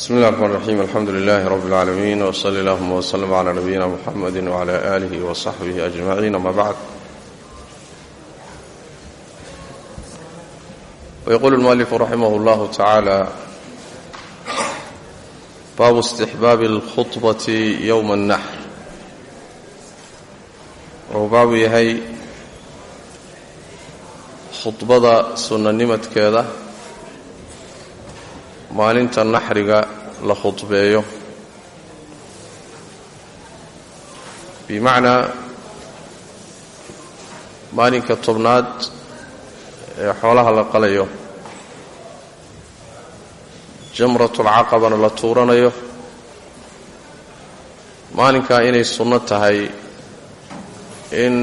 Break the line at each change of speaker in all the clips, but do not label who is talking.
بسم الله الرحمن الرحيم الحمد لله رب العالمين وصلى اللهم وسلم على نبينا محمد وعلى آله وصحبه أجمعين أما بعد ويقول المؤلف رحمه الله تعالى baabu istixbaabi alkhudbati yowma annaxr wuxuu baabu yahay khudbada sunnanimadkeeda maalinta naxriga la khudbeeyo. Bimacnaa maalinka tobnaad ee xoolaha la qalayo jamratulcaqabana la tuuranayo maalinkaa inay sunno tahay in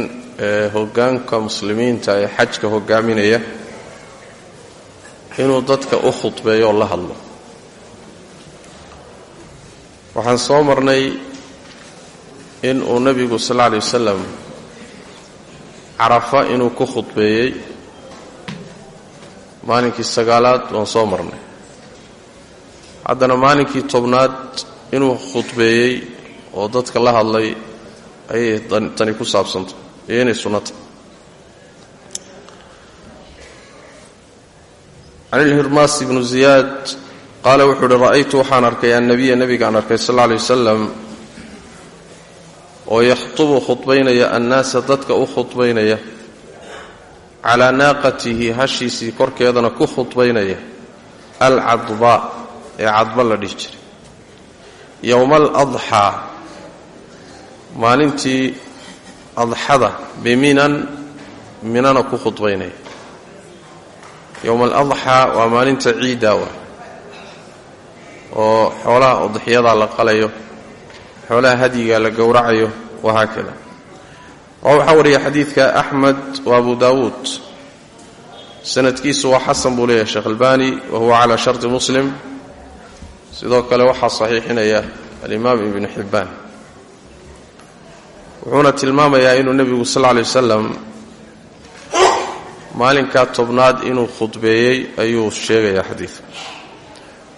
hoggaanka muslimiinta ee xajka hoggaaminaya inuu dadka u khudbeeyo la hadlo waxaan soo marnay in uu nebigu sal alla alay wasalam carafa inuu ku khudbeeyey. Maalinkii sagaalaad waan soo marnay. Haddana maalinkii tobnaad inuu khudbeeyey oo dadka la hadlay ayay tani ku saabsanta iyo inay sunnata can ilhirmaas ibnu ziyaad qaala wuxuu uhi ra'aytu waxaan arkay annabiya nebigaan arkay sal alay wasalam oo yakhtubu khudbaynaya annaasa dadka u khudbaynaya calaa naaqatihi hashiisii korkeedana ku khudbaynaya alcadbaa ee cadba la dhihi jiray. Yowma aladxaa maalintii adxada biminan minana ku khudbaynaya. Yowma aladxaa waa maalinta ciiddaa wa oo xoolaha udxyadaa la qalayo xoolaha hadyigaa la gowracayo wahaakada oo waxaa wariya xadiidka axmed wa abu daawuud sanadkiisu waa xasan buu leeyahay sheekh albani wa huwa calaa sharti muslim. Sidoo kale waxaa saxiixinaya alimaam ibnu xibbaan wuxuuna tilmaamayaa inuu nebigu sal lla alay wasalam maalinkaa tobnaad inuu khudbeeyey ayuu sheegayaa xadiidka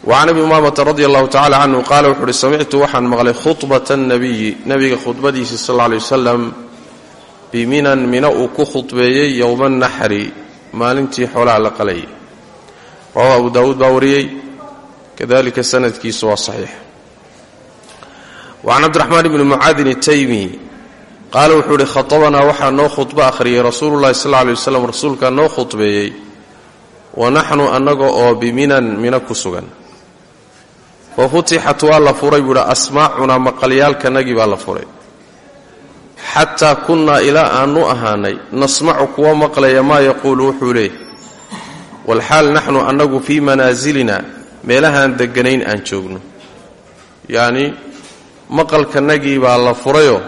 wa can abi umaamata radi allahu tacala canhu qaala wuxu uhi samictu waxaan maqlay khudbata annabiyi nebiga khudbadiisii sal alla alay wasalam biminan mina uu ku khudbeeyey yowma annaxri maalintii xoolaha la qalayay rawahu abu daawuud baa wariyey kadalika sanadkiisu waa saxiix wa can cabdiraxmaan ibni mucaadin itaymi qaala wuxuu uhi khatabanaa waxaa noo khudbo akhriyey rasuululahi sal lla lay waslam rasuulkaa noo khudbeeyey wa naxnu annaga oo biminan mina ku fa futixat waa la furay buuhi asmaacunaa maqalyaalkanagii baa la furay. Xataa kunnaa ilaa aanu ahaanay nasmacu kuwa maqlaya maa yaquulu wuxuu leeyay walxaal naxnu annagu fii manaasilina meelahaan degganayn aan joogno. Yacni maqalkanagii baa la furayoo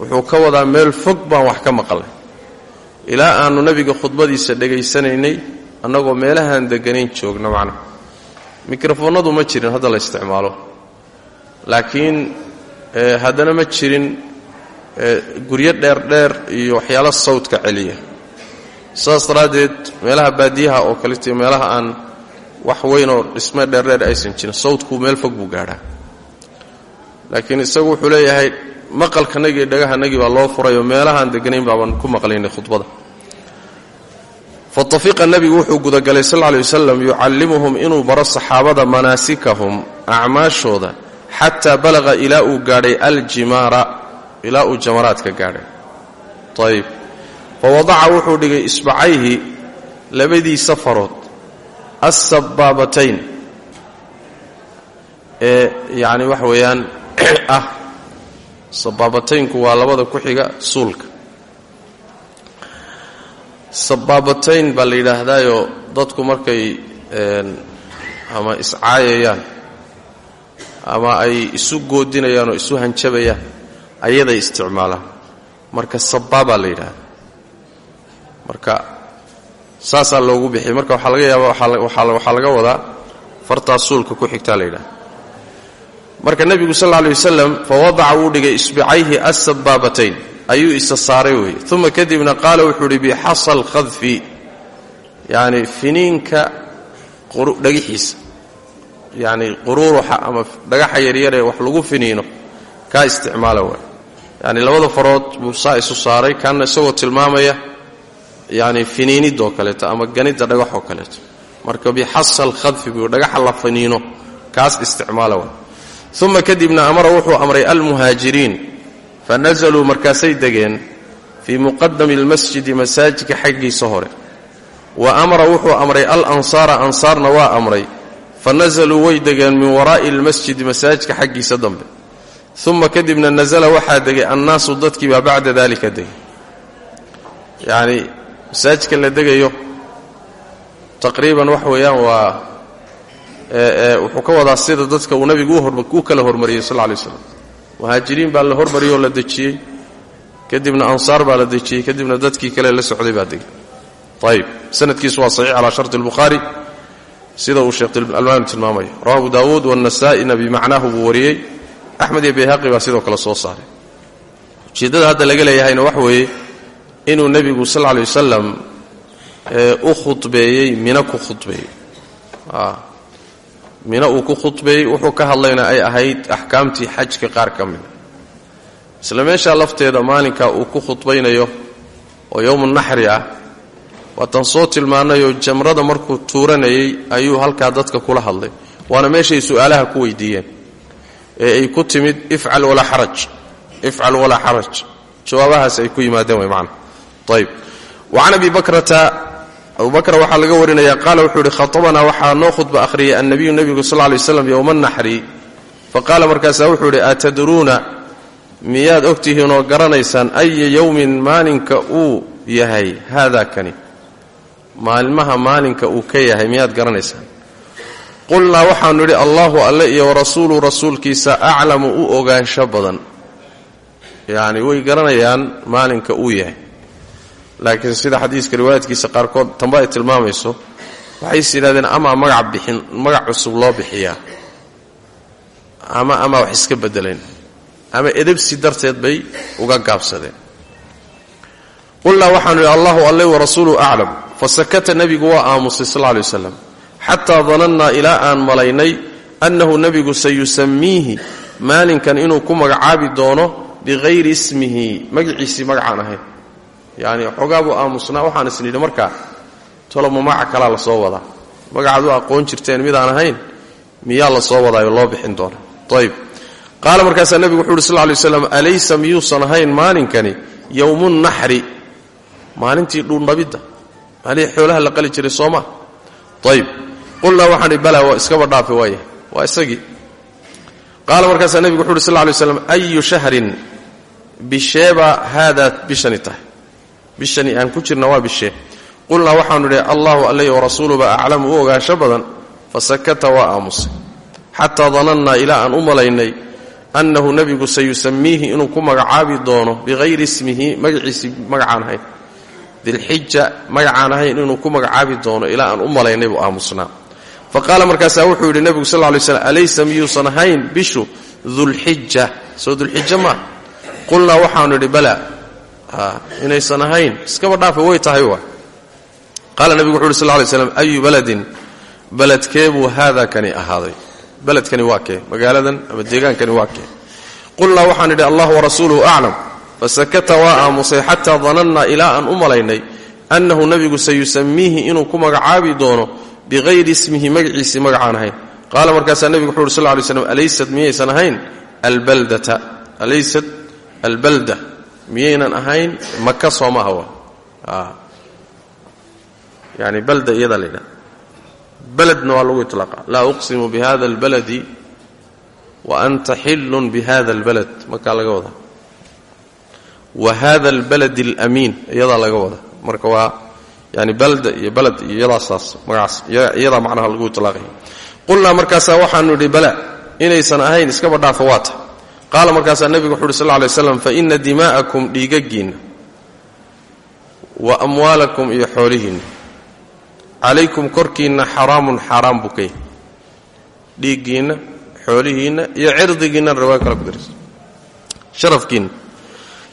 wuxuu ka wadaa meel fog baan wax ka maqlay ilaa aannu nebiga khudbadiisa dhegaysanaynay annagoo meelahaan degganayn joogno macnaha mikrofoonnadu ma jirin hadda la isticmaalo. Laakiin haddana ma jirin guryo dheerdheer iyo waxyaalo sawdka celiya. Saas daraaddeed meelaha baadiyaha oo kaleta meelaha aan wax weynoo dhisme dheerdheer aysan jirin sawdku meel fog buu gaadhaa. Laakiin isagu wuxuu leeyahay maqalkanagii dhagahanagii baa loo furay oo meelahaan deganayn baabaan ku maqlaynay khudbada fatafiqa nebigu wuxuu gudagalay sal lla alay wasalam yucallimuhum inuu baro saxaabada manaasikahum acmaashooda xataa balaqa ilaa uu gaadhay aljimaara ilaa uu jamaraadka gaadhay. Ayib fa wadaca wuxuu dhigay isbacayhi labadiisa farood. Assabaabatayn ee yacni waxa weeyaan ah sabaabataynku waa labada ku suulka sabaabatayn baa la yidhaahdaayoo dadku markay ama iscaayayaan ama ay isu goodinayaan oo isu hanjabayaan ayaday isticmaalaan. Marka sabaabaa la yidhaahda marka saasaa loogu bixiyey marka waxaa laga yaaba waxaa laga wadaa fartaa suulka ku xigtaa la marka nebigu sal lla alay wasalam fa wadaca dhigay isbicayhi assabaabatayn ayuu isa saaray weeye. Uma kadibna qaala wuxuu idhi bixasa alkhadfi yacni finiinka dhagaxiisa. Yacni quruuruxa ama dhagaxa yaryaree wax lagu finiino kaa isticmaala waay yacni labada farood buu isu saaray kaana isagoo tilmaamaya yacni finiinidoo kaleeto ama ganidda dhagaxoo kaleeto. Marka bixasa alkhadfi buu dhagaxa la finiino kaas isticmaala waay kadibna amara wuxuu amray almuhaajiriin fa nasaluu markaasay degeen fii muqadami almasjidi masaajidka xaggiisa hore wa amara wuxuu amray al ansaara ansaarna waa amray fa nasaluu way degeen min waraa'i almasjidi masaajidka xaggiisa dambe uma kadibna nasala waxaa degay annaasu dadkii baa bacda daalika degay yacnii masaajidka la degayo taqriiban wax weeyaan waa wuxuu ka wadaa sida dadka uu nabigu u kala hormariyey sal lla lay slam muhaajiriin baa la hormariyoo la dejiyey. Kadibna ansaar baa la dejiyey. Kadibna dadkii kale la socday baa degay. Ayib sanadkiisu waa saxiix calaa sharti albukhaari sida uu sheekh almaani tilmaamayo rawa abu daawuud waannasaa'ina bimacnaahu buu wariyey. Axmed iyo bayhaqi baa sidoo kale soo saaray. Ujeeddada hadda laga leeyahayna wax weeye inuu nebigu sal lla lay wasalam u mina ku khudbeeyey mina uu ku khudbeeyey wuxuu ka hadlayna ay ahayd axkaamtii xajka qaar ka mida isla meeshaa lafteeda maalinka uu ku khudbaynayo oo yowmu naxri ah waatan soo tilmaanayoo jamrada markuu tuuranayay ayuu halkaa dadka kula hadlay waana meeshay su'aalaha ku weydiiyeen ee ay ku timid ifcal walaa xaraj ifcal walaa xaraj. Jawaabahaas ay ku yimaadeen way macana ayb wa can abi bakrata abu bakr waxaa laga warinaya qaala wuxuu ihi khaطabanaa waxaa noo khudba akhriyay annabiyu nebigu sal ly slam yowma naxri faqaala markaasaa wuxuu idhi atadruuna? Miyaad ogtihiin oo garanaysaan aya yowmin maalinka uu yahay? Haada kani. Maalmaha maalinka uu ka yahay miyaad garanaysaan? Qulnaa waxaanu idhi allahu alle iyo warasuulu rasuulkiisa aclamu u ogaansho badan. Yacni way garanayaan maalinka uu yahay laakiin sida xadiiska riwaayaadkiisa qaarkood tamba ay tilmaamayso waxays yidhahdeen amaa magac bixin magac cusub loo bixiyaa ama amaa wax iska beddeleen ama edebsi darteed bay uga gaabsadeen. Qulnaa waxaanu idhi allahu alle warasuulu aclam fasakata nebigu waa aamusay sal lay waslam xataa danannaa ilaa aan malaynay annahu nebigu sayusamiihi maalinkan inuu ku magacaabi doono bikayri ismihi magaciisii magacaan ahayn yacni xoogaa buu aamusnaa waxaan isn idhi markaa toloma magaca kalaa la soo wadaa. Magacaad aqoon jirteen midaan ahayn miyaa la soo wadaayo loo bixin doona. Ayb qaala markaasaa nebigu wuxu uhi sal lay slam alaysa miyuusan ahayn maalinkani yowmunnaxri maalintii dhuundhabidda. Maalihii xoolaha la qali jiray sooma ayb qulnaa waxaan idhi balaa waa iskaba dhaafe waaya waa isagii. Qaala markaasaa nebigu wuxu uhi sal slam ayu shahrin bisheeba haadaad bishani bishani aan ku jirna waa bishee qulnaa waxaanu idhi allahu alley warasuuluba aclamu u ogaansho badan. Fasakata waa aamusay xataa danannaa ilaa aan u malaynay annahu nebigu sayusamiihi inuu ku magacaabi doono bikayri ismihi magaciisii magacaan ahayn. Dilxija magacaan ahayn inuu ku magacaabi doono ilaa aan u malaynay buu aamusnaa. Fa qaala markaasaa wuxuu yidhi nebigu sal lay slam alaysa miyuusan ahayn bishu dulxija soo dulxija maa qulnaa waxaanu idhi bala inaysan ahayn. Iskaba dhaafa way tahay wa? Qaala nebigu wuxu uhi sal lay ayu baladin? Baladkee buu haada kani ahaaday. Baledkani waa kee? Magaaladan ama deegaankani waa kee? Qulnaa waxaan idhi allah warasuuluhu aclam fasakata waa aamusay xataa danannaa ilaa aan u malaynay annahu nebigu sayusamiihi inuu ku magacaabi doono bikayri ismihi magaciisii magacaan ahayn. Qaala markaasaa nebigu wuxu uhi sal lay slam alaysad miyaysan ahayn? Albaldata. Alaysad albalda miyaynan ahayn maka soo maaha wa yani balda iyadaa la yidhaha beledna waa lagu iطlaaqa laa uqsimu bihada اlbaladi wa anta xilun bihada اlbalad markaa laga wadaa wa hada اlbalad اlamiin iyadaa laga wadaa marka waa yani balda iyo baled iyo iyadaasaas magacaas iyadaa macnaha lagu iطlaaqaya qulnaa markaasaa waxaanu idhi bala inaysan ahayn iskaba dhaafa waata qaala markaasaa nebigu wuxu uhi sal ly slam fa ina dimaa'akum dhiigaggiinna wa amwaalakum iyo xoolihiinna calaykum korkiinna xaraamun xaaraan buu ka yahay. Dhiiggiinna xoolihiinna iyo cirdigiinna riwaaya kale ku daraysa sharafkiinna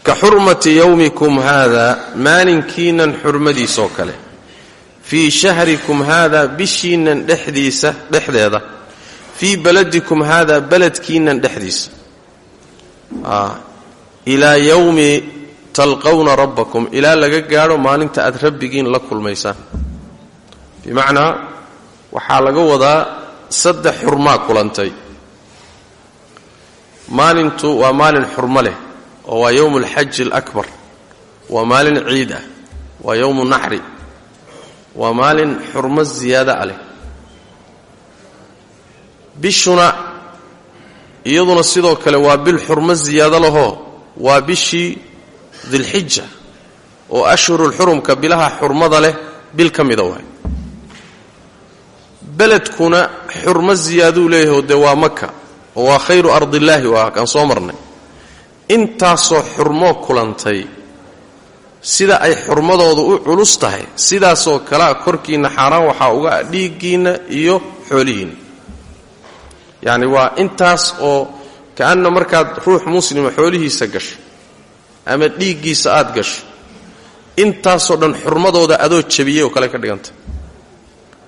ka xurmati yowmikum haada maalinkiinnan xurmadiisoo kale. Fii shahrikum haada bishiinnan dhexdiisa dhexdeeda. Fii baladikum haada beledkiinnan dhexdiisa ilaa yowmi talqawna rabbakum. Ilaa laga gaadho maalinta aad rabbigiin la kulmaysaan bimacnaa waxaa laga wadaa saddex xurmaa kulantay. Maalintu waa maalin xurmo leh oo waa yowmu alxaji alakbar waa maalin ciid ah waa yowmu naxri. Waa maalin xurmo ziyaada a leh. Bishuna iyaduna sidoo kale waa bil xurmo ziyaado lahoo waa bishii dilxija oo ashhurulxurumka bilaha xurmada leh bil ka mida waay. Beledkuna xurmo ziyaaduu leeyaho dee waa maka oo waa khayru ardillaahi waa kaan soo marnay. Intaasoo xurmoo kulantay sida ay xurmadoodu u culus tahay sidaasoo kalea korkiinna xaaraan waxaa uga dhiiggiinna iyo xoolihiinna yacni waa intaas oo ka'anna markaad ruux muslima xoolihiisa gasho ama dhiiggiisa aad gasho intaasoo dhan xurmadooda adoo jabiyey oo kale ka dhigantay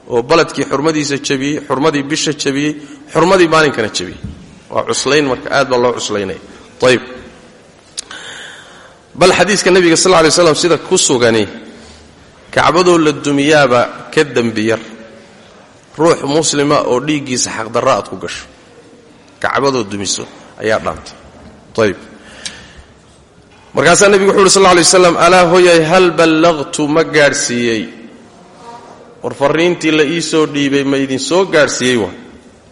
oo baledkii xurmadiisa jabiyey xurmadii bisha jabiyey xurmadii maalinkana jabiyey. Waa cuslayn marka aad baa loo cuslaynaya ayb bal xadiiska nebiga sal lay slam sida ku sugani kacbadoo la dumiyaaba ka dembi yar ruux muslima oo dhiiggiisa xaqdarra aad ku gasho. Kacbadoo dumiso ayaa dhaantay ayb markaasaa nebigu wuxu uhi sal lay slam alaa hoyay hal ballaqtu ma gaadhsiiyey? War farriintii la ii dhiibay ma idin soo gaadhsiiyey wa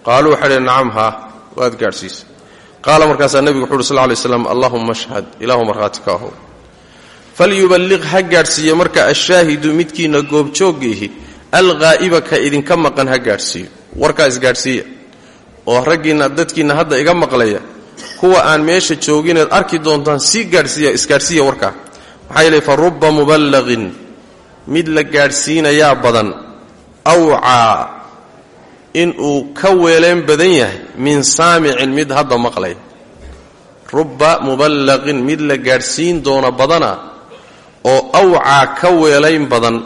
qaaluu waxay dheen waad gaadhsiisay. Qaala markaasaa nebigu wuxu uhi sal lay slam allahuma ashhad ilaahu markhaati ka ahow falyuballiq marka ashaahidu midkiina goobjooggiihi alghaa'iba ka idinka maqan ha gaadhsiiyo. Warkaa isgaadhsiiya oo raggiinna dadkiinna hadda iga maqlaya kuwa aan meesha joogineed arki doontaan sii gaadhsiiya isgaadhsiiya warkaa maxaa yeelay fa rubba muballaqin mid la gaadhsiinayaa badan awcaa inuu ka weeleen badan yahay min saamicin mid hadda maqlaya. Rubba muballaqin mid la gaadhsiin doona badana oo awcaa ka weelayn badan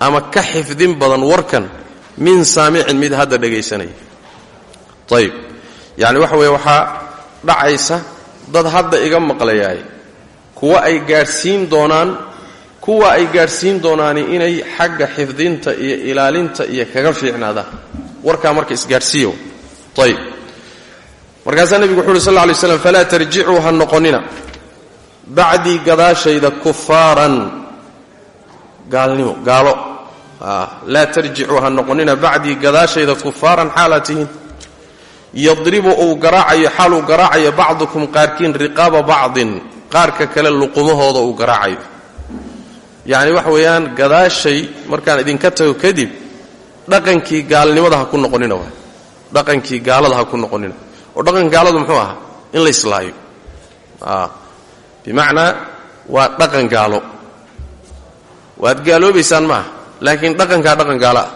ama ka xifdin badan warkan min saamicin mid hadda dhegaysanaya. Ayib yacni waxa weeye waxaa dhacaysa dad hadda iga maqlayaay. Kuwa ay gaadhsiin doonaan kuwa ay gaadhsiin doonaani inay xagga xifdinta iyo ilaalinta iyo kaga fiicnaadaan warkaa marka isgaadhsiiyo. Ayib markaasaa nebigu wuxu uhi sal lay slam falaa tarjicuu ha noqonnina bacdii gadaashayda kufaaran gaalnimo gaalo. Laa tarjicuu ha noqonnina bacdii gadaashayda kufaaran xaalaad tihiin. Yadribu uu garaacayo xaaluu garaacayo bacdukum qaarkiin riqaaba bacdin qaarka kale luqumahooda uu garaacayo. Yacni waxa weeyaan gadaashay markaan idinka tago kadib dhaqankii gaalnimada ha ku noqonina waay. Dhaqankii gaalada ha ku noqonina. Oo dhaqanka gaaladu muxuu ahaa in la islaayo. Bimacnaa waa dhaqan gaalo waad gaaloobaysaan ma aha. Laakiin dhaqankaa dhaqan gaalo ah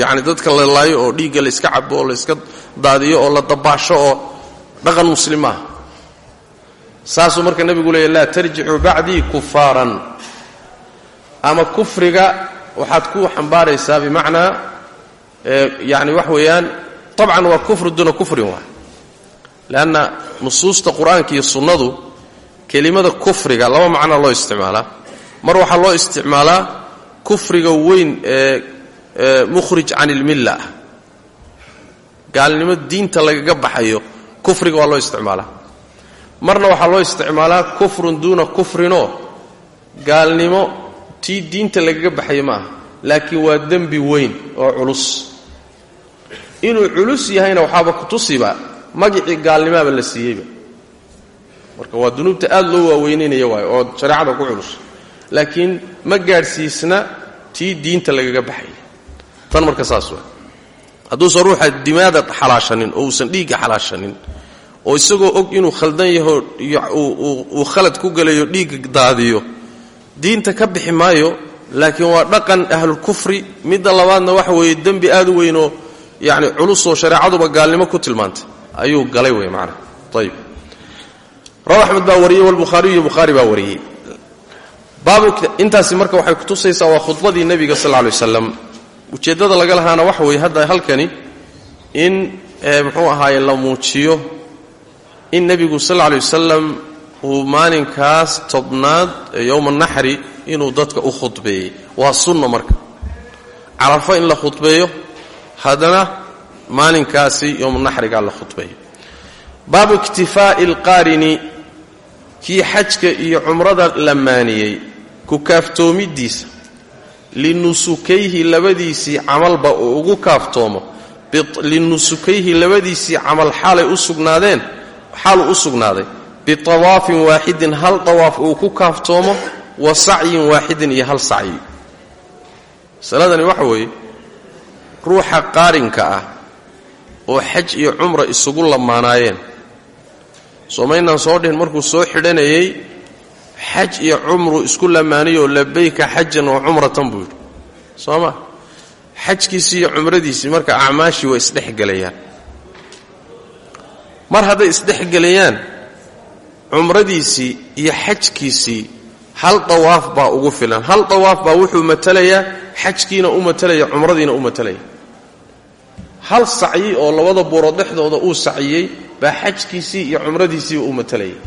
yacni dadka la laayo oo dhiigga la iska cabo oo la iska daadiyo oo la dabaasho oo dhaqan muslim maaha saasuu marka nebigu leeya laa tarjicuu bacdii kufaaran ama kufriga waxaad ku xambaaraysaa bimacnaa yani wax weeyaan tabcan waa kufru duuna kufrin waay leanna nusuusta qur'aanka iyo sunnadu kelimada kufriga laba macnaa loo isticmaalaa mar waxaa loo isticmaalaa kufriga weyn ee mukhrij can ilmilla gaalnimo diinta lagaga baxayo kufriga waa loo isticmaalaa. Marna waxaa loo isticmaalaa kufrun duuna kufrinoo. Gaalnimo tii diinta lagaga baxayo ma aha laakiin waa dembi weyn oo culus. Inuu culus yahayna waxaaba kutusiba magicii gaalnimaaba la siiyeyba. Marka waa dunuubta aad loo waaweynanaya waayo oo shareecada ku culus laakiin ma gaadhsiisna tii diinta lagaga baxay. Tan marka saas waa hadduusan ruuxa dimaada xalaashanin oo uusan dhiigga xalaashanin oo isagoo og inuu khaldan yaho uu khalad ku gelayo dhiigga daadiyo diinta ka bixi maayo laakiin waa dhaqan ahlulkufri midda labaadna waxa weeye dembi aad u weynoo yacni culusoo shareecaduba gaalnimo ku tilmaantay. Ayuu galay wey macnaha. Ayib rawa axmed baa wariyey walbukhaariyu bukhaari baa wariyey intaasi marka waxay kutusaysaa waa khudbadii nebiga sal alay waslam ujeeddada laga lahaana waxa weeye hadda halkani in muxuu ahaaye la muujiyo in nebigu sal alay wasalam uu maalinkaas tobnaad ee yowma naxri inuu dadka u khudbeeyey. Waa sunna marka. Carafo in la khudbeeyo haddana maalinkaasi yowmanaxrigaa la khudbeeyo baabu iktifaa'i alqaarini kii xajka iyo cumrada la maaniyey ku kaaftoomidiisa linusukayhi labadiisii camalba uu ugu kaaftoomo linusukayhi labadiisii camal xaalay u sugnaadeen xaaluu u sugnaaday bitawaafin waaxidin hal dawaaf uu ku kaaftoomo wa sacyin waaxidin iyo hal sacyi. Masaladani waxa weeye ruuxa qaarinka ah oo xaj iyo cumra isugu lamaanaayeen soomaynaan soo dhihin markuu soo xidhanayey xaj iyo cumru isku lamaanayoo labayka xajan wa cumratan buu yidhi. Soo ma xajkiisii iyo cumradiisii marka acmaashii way isdhexgelayaan mar hadday isdhexgelayaan cumradiisii iyo xajkiisii hal dawaaf baa ugu filan. Hal dawaaf baa wuxuu matalayaa xajkiina u matalaya cumradiina u matalaya. Hal sacyi oo labada buurood dhexdooda uu saciyey baa xajkiisii iyo cumradiisiiba u matalayay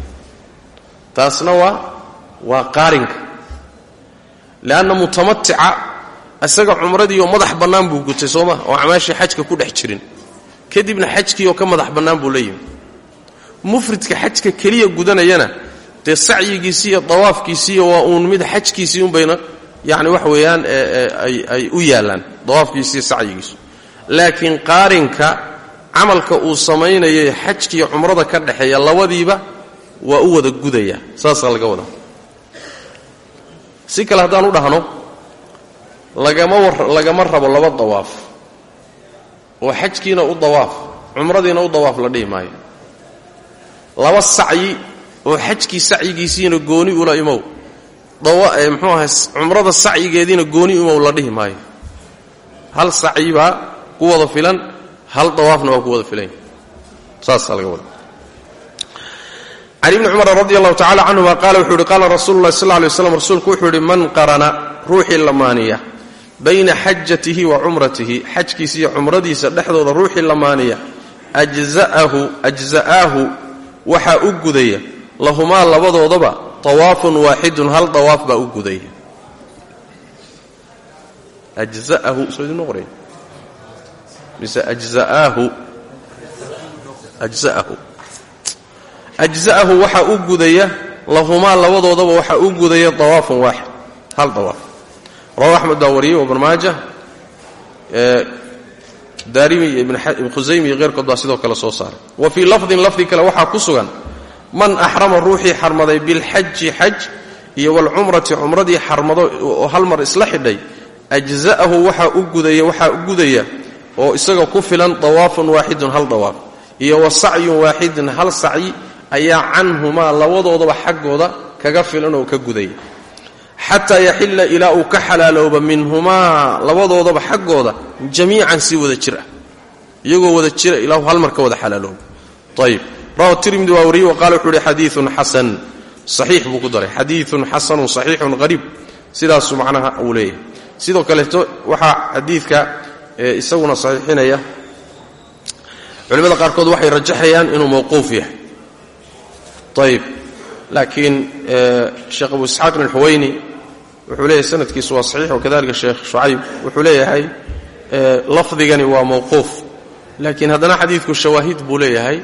taasna waa waa qaarinka. Leanna mutamatica isaga cumradiioo madax bannaan buu gutay sooma oo acmaashii xajka ku dhex jirin. Kadibna xajkiioo ka madax bannaan buu la yimi. Mufridka xajka keliya gudanayana dee sacyigiisii iyo dawaafkiisiiyo waa uun mid xajkiisii unbayna yacni wax weeyaan ay u yaallaan dawaafkiisiiyo sacyigiisu. Laakiin qaarinka camalka uu samaynayay xajkiiyo cumrada ka dhexeeya labadiiba waa u wada gudaya. Saasaa laga wadaa si kale haddaan u dhahno lagama rabo laba dawaaf. Oo xajkiina u dawaaf cumradiina u dawaaf la dhihi maayo. Laba sacyi oo xajkii sacyigiisiina gooni ula imow. Muxuu ahay cumrada sacyigeediina gooni imow la dhihi hal sacyi baa ku wada filan hal dawaafna waa ku wada filan. Saasaa laga wada can ibni cumar radi allahu tacala canhuma qaala wuxuu yihi qaala rasuulu lahi sal lay slam rasuulku wuxuu yidhi man qarana ruuxii lamaaniya bayna xajatihi wa cumratihi xajkiisa iyo cumradiisa dhexdooda ruuxii lamaaniya ajza'aahu waxaa u gudaya lahumaa labadoodaba tawaafun waaxidun hal dawaaf baa u gudaya. Ajza'ahu soo idin noqonaya mise ajza'aahu ajza'ahu waxaa u gudaya lahumaa labadoodaba waxaa u gudaya dawaafun waaxid hal dawaaf. Rawa axmed baa wariyey ibn maaja. Daarimi ibn khusaymi iyo keyrkood baa sidoo kale soo saaray. Wa fii lafdin lafdi kale waxaa ku sugan man axrama ruuxii xarmaday bilxaji xaj iyo walcumrati cumradii xarmado oo hal mar isla xidhay ajza'ahu waxaa u gudaya waxaa gudaya oo isaga ku filan dawaafun waaxidun hal dawaaf iyo wa sacyun hal sacyi ayaa canhumaa labadoodaba xaggooda kaga filan oo ka gudaya xataa yaxilla ilaa uu ka xalaalooba minhumaa labadoodaba xaggooda jamiican si wada jir ah iyagoo wada jira ilaa hal mar ka wada xalaalooba ayib rawa tirmidi waa wariyey wa qaala wuxuu ihi xadiiun xasan. Saxiix buu ku daray. Xadiiun xasanun saxiixun qariib. Sidaasuu macnaha uu leeyahay. Sidoo kaleeto waxaa xadiidka isaguna saxiixinaya culimmada qaarkood waxay rajaxayaan inuu mawquuf yahay ayib laakiin sheekh abu isxaaq ibn xuweyni wuxuu leeyahay sanadkiisu waa saxiix wakadalika sheekh shucayb wuxuu leeyahay lafdigani waa mawquuf laakiin haddana xadiidku shawaahid buu leeyahay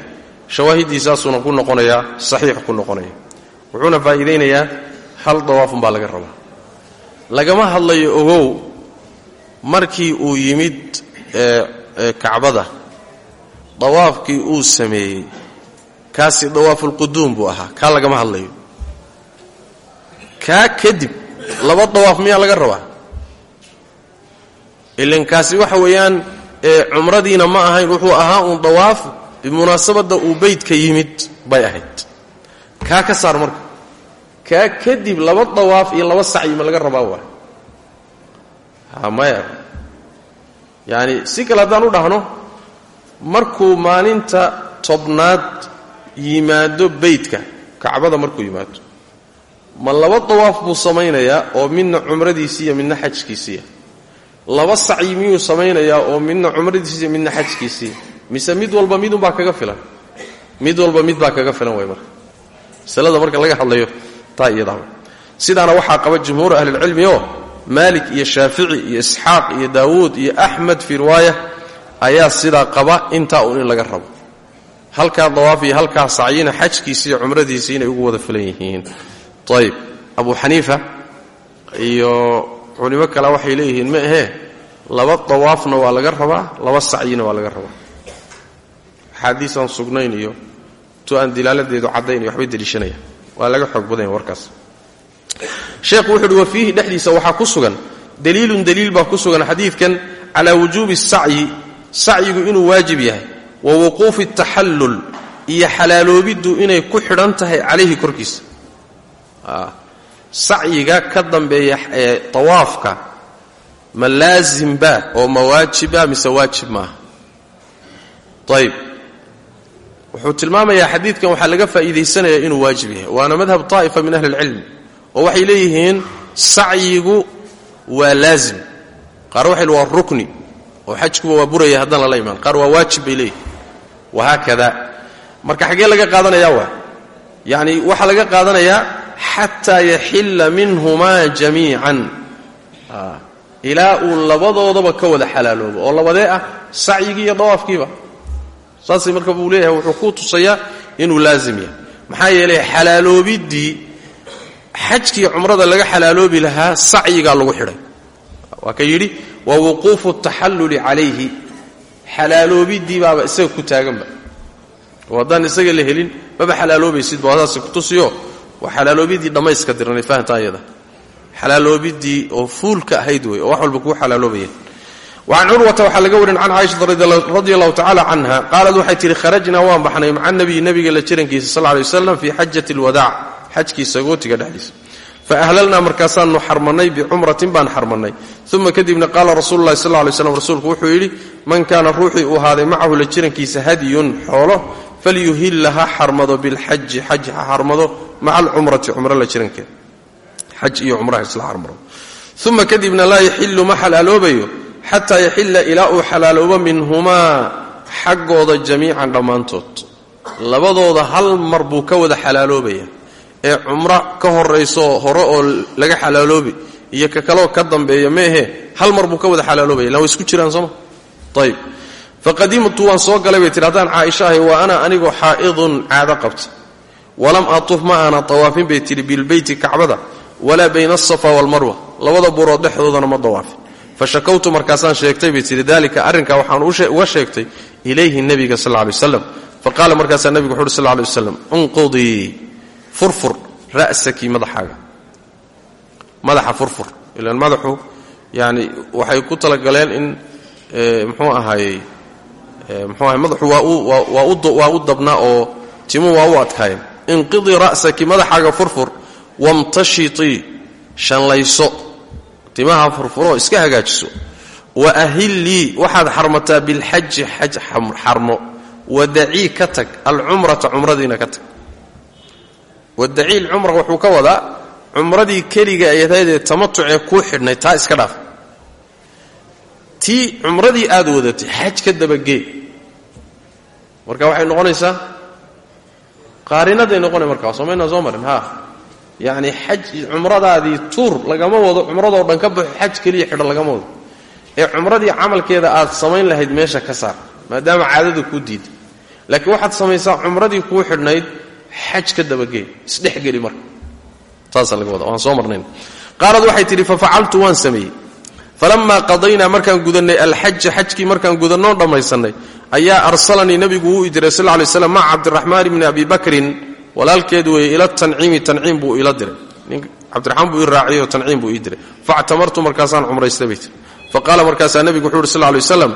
shawaahiddiisaasuuna ku noqonayaa saxiix ku noqonaya wuxuuna faa'iidaynayaa hal dawaafun baa laga rabaa lagama hadlayo ogow markii uu yimid kacbada dawaafkii uu sameeyey kaasi dawaafulquduum buu ahaa. Kaa lagama hadlayo. Kaa kadib laba dawaaf miyaa laga rabaa? Ilan kaasi waxa weeyaan cumradiina ma ahayn wuxuu ahaa uun dawaaf bimunaasabadda uu beydka yimid bay ahayd. Kaa ka saar marka. Kaa kadib laba dawaaf iyo laba sacyi ma laga rabaa waa? Maya. Yacani si kale haddaan u dhahno markuu maalinta tobnaad yimaado beydka kacbada markuu yimaado ma laba dawaaf buu samaynayaa oo midna cumradiisiiya midna xajkiisiiya laba sacyi miyuu samaynayaa oo midna cumradiisiiya midna xajkiisiiya mise mid walba midunbaa kaga filan. Mid walba mid baa kaga filan way marka. Masalada marka laga hadlayo taa iyadaaba sidaana waxaa qaba jumhuur ahlilcilmi oo maalik iyo shaafici iyo isxaaq iyo daawuud iyo axmed fii riwaaya ayaa sidaa qaba intaa uun in laga rabo halkaa dawaaf iyo halkaa sacyina xajkiisi iyo cumradiisi inay ugu wada filan yihiin. Ayb abu xaniifa iyo culimo kale waxay leeyihiin ma ahee laba dawaafna waa laga rabaa laba sacyina waa laga rabaa? Axaadiis aan sugnayn iyo tu aan dilaaladeedu caddayn iyo waxbay deliishanayaan waa laga xoog badanya warkaas. Sheekhu wuxu uhi wa fiihi dhexdiisa ku sugan daliilun daliil baa ku sugan xadiidkan calaa wujuubi sacyi sacyigu inuu waajib yahay wa wuquufi taxallul iyo xalaaloobiddu inay ku xidhan tahay calayhi korkiisa. Sacyiga ka dambeeya ee tawaafka ma laasimba oo ma waajiba mise waajib maaha. Ayb wuxuu tilmaamayaa xadiidkan waxaa laga faa'iidaysanayaa inuu waajib yahay. Waana madhab طaa'ifa min ahli اlcilm oo waxay leeyihiin sacyigu waa laazim qaar waa rukni oo xajkuba waa buraya haddaan lala imaan qaar waa waajib bay leeyihiin wahaakada marka xaggee laga qaadanaya waa yacni waxaa laga qaadanayaa xataa yaxilla minhumaa jamiican ilaa uu labadoodaba ka wada xalaaloobo oo labadee ah sacyigii iyo dawaafkiiba saasay marka buu leeyahay wuxuu ku tusayaa inuu laazim yahay maxaa yeelay xalaaloobiddii xajkii cumrada laga xalaaloobi lahaa sacyigaa lagu xidhay waa ka yidhi wa wuquufu taxalluli calayhi xalaaloobiddii baaba isaga ku taaganba. Oo haddaan isaga la helin maba xalaaloobaysidba wadaasi ku tusiyo. Waa xalaaloobidii dhammayska dirnay fahantaa iyada xalaaloobiddii oo fuulka ahayd wey wax walba kuu xalaaloobaya wacan curwata waxaa laga warin can caaishata radi allahu tacala canha. Qaalad waxay tihi kharajnaa waan baxnay. Maca nabiyi nabiga la jirankiisa sal lay waslam fii xajati alwadaac. Xajkiisa gootiga dhexdiisa faahlalnaa markaasaanu xarmannay bicumratin baan xarmannay uma kadibna qaala rasuulu lahi sal lay slam rasuulku wuxuu yidhi man kaana ruuxii uu ahaaday macahu la jirankiisa hadyun xoolo falyuhilla ha xarmado bilxaji xaj ha xarmado maca alcumrati cumro la jirankeeda xaj iyo cumraha isla xarmado uma kadibna laa yaxilu ma xalaaloobayo xataa yaxilla ilaa uu xalaaloobo minhumaa xaggooda jamiican dhammaantood labadooda hal mar buu ka wada xalaaloobaya ee cumro ka horaysooo hore oo laga xalaaloobi iyo ka kaloo ka dambeeya meehe hal mar buu ka wada xalaaloobaya way isku jiraan sooma ayb faqadimtu waan soo galay bay tihi haddaan caaisha wa ana anigoo xaa'idun caado qabta walam atuf ma aana tawaafin bay tihi bilbeyti kacbada. Walaa bayna asafa waalmarwa labada buurood dhexdoodana ma dawaafin. Fashakawtu markaasaan sheegtay bay tihi dalika arrinkaa waxaan uga sheegtay ilayhi nebiga sal lay waslam faqaala markaasaa nebigu wuxu uhi sal lay furfur ra'saki madaxaaga. Madaxa furfur. Ilaan madaxu yani waxay ku talagaleen in mxuu ahaayey mxuu ahay madaxu waa u dabnaa oo timu waa u adkaayeen inqidii ra'saki madaxaaga furfur wamtashitii shanlayso. Timaha furfuroo iska hagaajiso. Wa ahillii waxaad xarmataa bilxaji xaj xarmo. Wadacii ka tag alcumrata cumradiina ka tag wadacii alcumra wuxuu ka wadaa cumradii keliga ayadaydee tamatucee kuu xidhnay taa iska dhaaf. Tii cumradii aad wadatay xaj ka dabagee marka waxay noqonaysaa qaarinaday noqonay markaa soomaynaa soo marin ha yacni xaj cumradaadii tuur lagama wado cumradoo dhan ka baxo xaj keliya xidhan lagama wado. Ee cumradii camalkeeda aad samayn lahayd meesha ka saar maadaama caadada kuu diiday laakiin waxaad samaysaa cumradii kuu xidhnayd xaj ka dabagee isdhexgeli marka. Taasaa laga wada waan soo marnayn. Qaalad waxay tidhi fafacaltu waan sameeyey. Falamaa qadaynaa markaan gudannay alxaja xajkii markaan gudannoo dhammaysannay ayaa arsalanii nebigu wuu idiray sal lay slam maca cabdiraxmaan bni abi bakrin. Walaalkeed weeye ila tanciimi tanciim buu ila diray. Cabdiraxmaan buu ii raaciyoo tanciim buu ii diray. Factamartu markaasaan cumraystay bay tii faqaala markaasaa nebigu wuxuu uhi sal lay waslam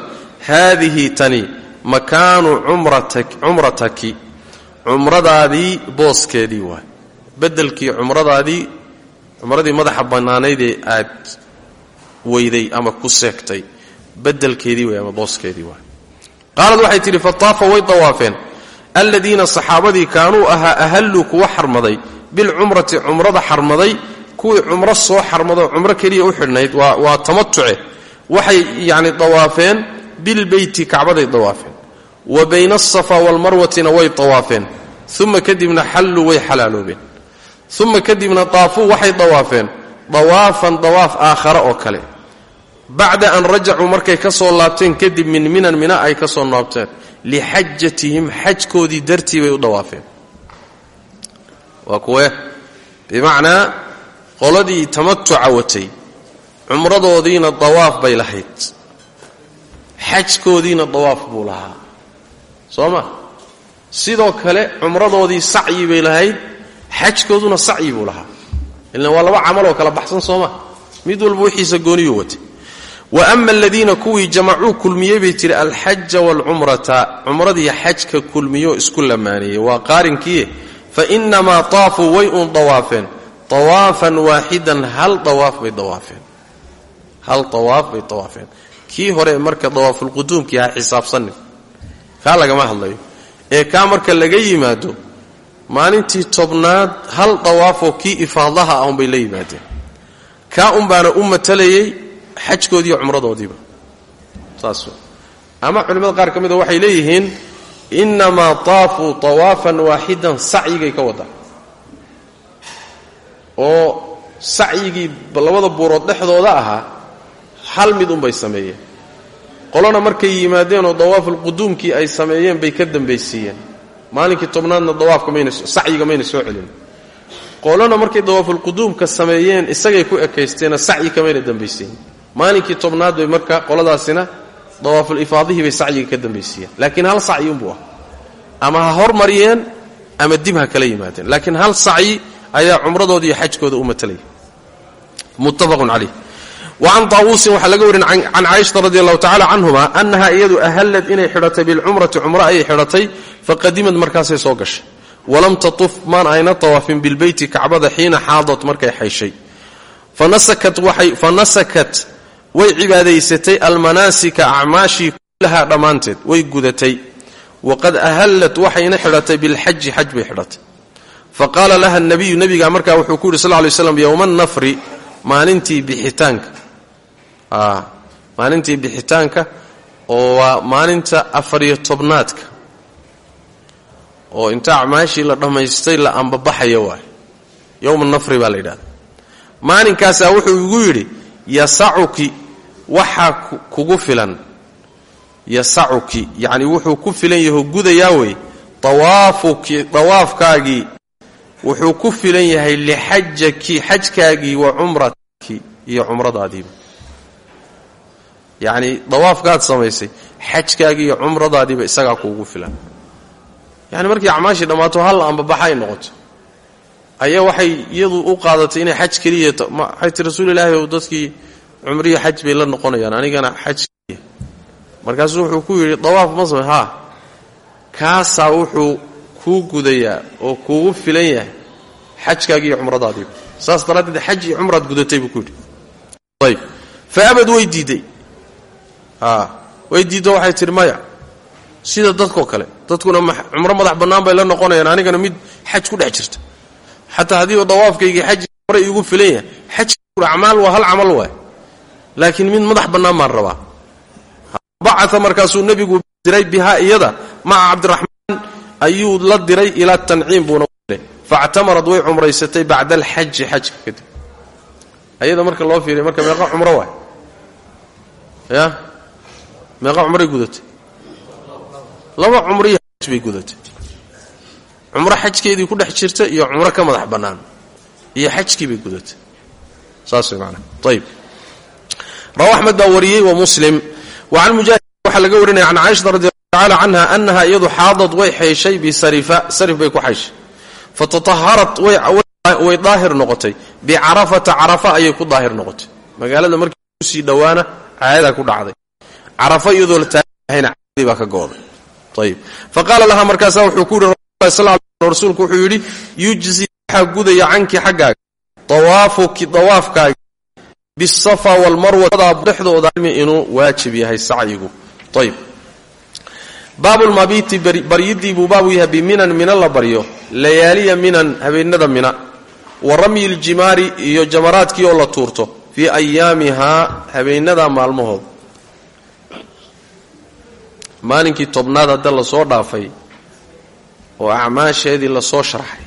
cumradaadii booskeedii waay. Bedelkii cumradaadii cumradii madaxa bannaanaydee aad weyday ama ku seegtay bedelkeedii way ama booskeedii waay. Qaalad waxay tidhi fataafa way dawaafeen. Aladiina saxaabadii kaanuu ahaa ahalluu kuwa xarmaday bilcumrati cumrada xarmaday kuwii cumro soo xarmadoo cumro keliya u xidhnayd waa tamatuce. Waxay yani dawaafeen bilbeyti kacbaday dawaafeen wa bayna asafa waalmarwatina way dawaafeen uma kadibna xalluu way xalaaloobeen. Uma kadibna daafuu waxay dawaafeen dawaafan dawaaf aakhara oo kale. Bacda an rajacuu markay ka soo laabteen kadib min minan mina ay ka soo noobteen. Lixajatihim xajkoodii dartii bay u dawaafeen. Waa kuwe. Bimacnaa qoladii tamatuca watay. Cumradoodiina dawaaf bay lahayd. Xajkoodiina dawaaf buu lahaa soo ma sidoo kale cumradoodii sacyi bay lahayd xajkooduna sacyi buu lahaa. Ilan waa laba camaloo kala baxsan sooma. Mid walba wixiisa gooniyuu watay. Wa ama aladiina kuwii jamacuu kulmiyey bay tiri alxaja waalcumrata cumradii xajka kulmiyo isku lamaaneeyey waa qaarinkiie fa inamaa taafuu way uun dawaafeen. Dawaafan waaxidan hal dawaaf bay dawaafeen. Hal dawaaf bay dawaafeen. Kii hore marka dawaafulquduumkii ha xisaabsanin kaa lagama hadlayo. Ee kaa marka laga yimaado maalintii tobnaad hal dawaafoo kii ifaadaha ah unbay la yimaadeen. Kaa unbaana u matalayey xajkoodiiyo cumradoodiiba. Saas ama culimmada qaar ka mida waxay leeyihiin innamaa taafuu tawaafan waaxidan sacyigay ka wadaan. Oo sacyigii labada buurood dhexdooda ahaa hal mid unbay sameeyeen qolona markay yimaadeenoo dawaafulquduumkii ay sameeyeen bay ka dambaysiiyeen maalinkii tobnaadna dawaafka mayna soo celin. Qolona markay dawaafulquduumka sameeyeen isagay ku ekaysteena sacyi kamayna dambaysiiyen maalinkii tobnaad bay marka qoladaasina dawaaful ifaadihii bay sacyiga ka dambaysiiyeen laakiin hal sacyi unbuu ah ama ha hormariyeen ama dib ha kala yimaadeen. Laakiin hal sacyi ayaa cumradooda iyo xajkooda u matalaya muttafaqun calayh wacan taawuusin waxaa laga warin can caaishata radi allahu tacala canhuma annaha iyadu ahallad inay xidhatay bilcumrati cumro ayay xidhatay faqadimad markaasay soo gashay. Walam tatuf maan ayna tawaafin bilbeyti kacbada xiina xaadat markay xayshay. Fanasakat way cibaadaysatay almanaasika acmaashii kullahaa dhammaanteed way gudatay. Waqad ahallat waxayna xidhatay bilxaji xaj bay xidhatay faqaala laha nabiyu nabiga markaa wuxuu ku yidhi sal ly slam yowma nafri maalintii bixitaanka maalintii bixitaanka oo waa maalinta afariyo tobnaadka oo inta acmaashii la dhammaystay la ambabaxaya waay yowma nafri baa la yidhahda maalinkaasaa wuxuu igu yidhi yasacuki waxaa kugu filan. Yasacuki yacni wuxuu ku filan yaho gudayaa wey awaafuki dawaafkaagii wuxuu ku filan yahay lixajaki xajkaagii wa cumratki iyo cumradaadiiba yacni dawaafkaad samaysay xajkaagii iyo cumradaadiiba isagaa kuugu filan. Yani markii acmaashii dhammaato hal ambabaxa ay noqoto. Ayaa waxay iyadu u qaadatay inay xaj keliya waxay ti rasuulilaahi ow dadkii cumrihi xaj bay la noqonayaan anigana xaj keliya. Wuxuu ku yidhi dawaaf ma samay haa kaasaa wuxuu kuu gudayaa oo kuugu filan yahay xajkaagii iyo cumradaadiiba. Saas daraaddeed xaj iyo cumraad gudatay buu ku yidhi. Ayb fa abad way diidday way diiddo waxay tihi maya sida dadkoo kale dadkuna cumro madax bannaan bay la noqonayaan anigana mid xaj ku dhex jirta. Xataa haddii dawaafkaygii xaj cumro iigu filan yahay xajka acmaal waa hal camal waay. Laakiin mid madax bannaan baan rabaa. Bacaa markaasuu nebigu diray bihaa iyada maca cabdiraxmaan ayuu la diray ilaa tanciim buuna diray. Factamarad way cumraysatay bacda alxaji xajka kadib ayada marka loo fiiriya marka meeqa cumro waay. Ya meeqa cumray gudatay. Laba cumriyo xaj bay gudatay. Cumro xajkeedii ku dhex jirta iyo cumro ka madax bannaan. Iyo xajkii bay gudatay. Saas maanaa ayib rawa axmed baa wariyey wa muslim. Wa can mujaahid waxaa laga warinaya can caaishata radi allahu annaha iyadu xaadad way xeyshay bisarifa sarif bay ku xayshay fatataharat way daahir noqotay. Bicarafata carafa ayay ku daahir noqotay. Magaalada markii ku sii dhowaana caayadaa ku dhacday carafa iyadoo la taagahayna caadii baa ka gooday ayib fa qaala lahaa markaasaa wuxuu ku yihi sal rasuulku wuxuu yidhi yujzi waxaa gudaya canki xaggaaga dawaafuki dawaafkaaga bisafa walmarwa dhexdooda inuu waajib yahay sacyigu. Ayib baabulmabiiti baryidii buu baabu yahay biminan mina la baryo layaaliya minan habeenada mina wa ramyi ljimaari iyo jamaraadkii oo la tuurto fii ayaamihaa habeenada maalmahooda maalinkii tobnaad hadda la soo dhaafay oo acmaasheedii la soo sharxay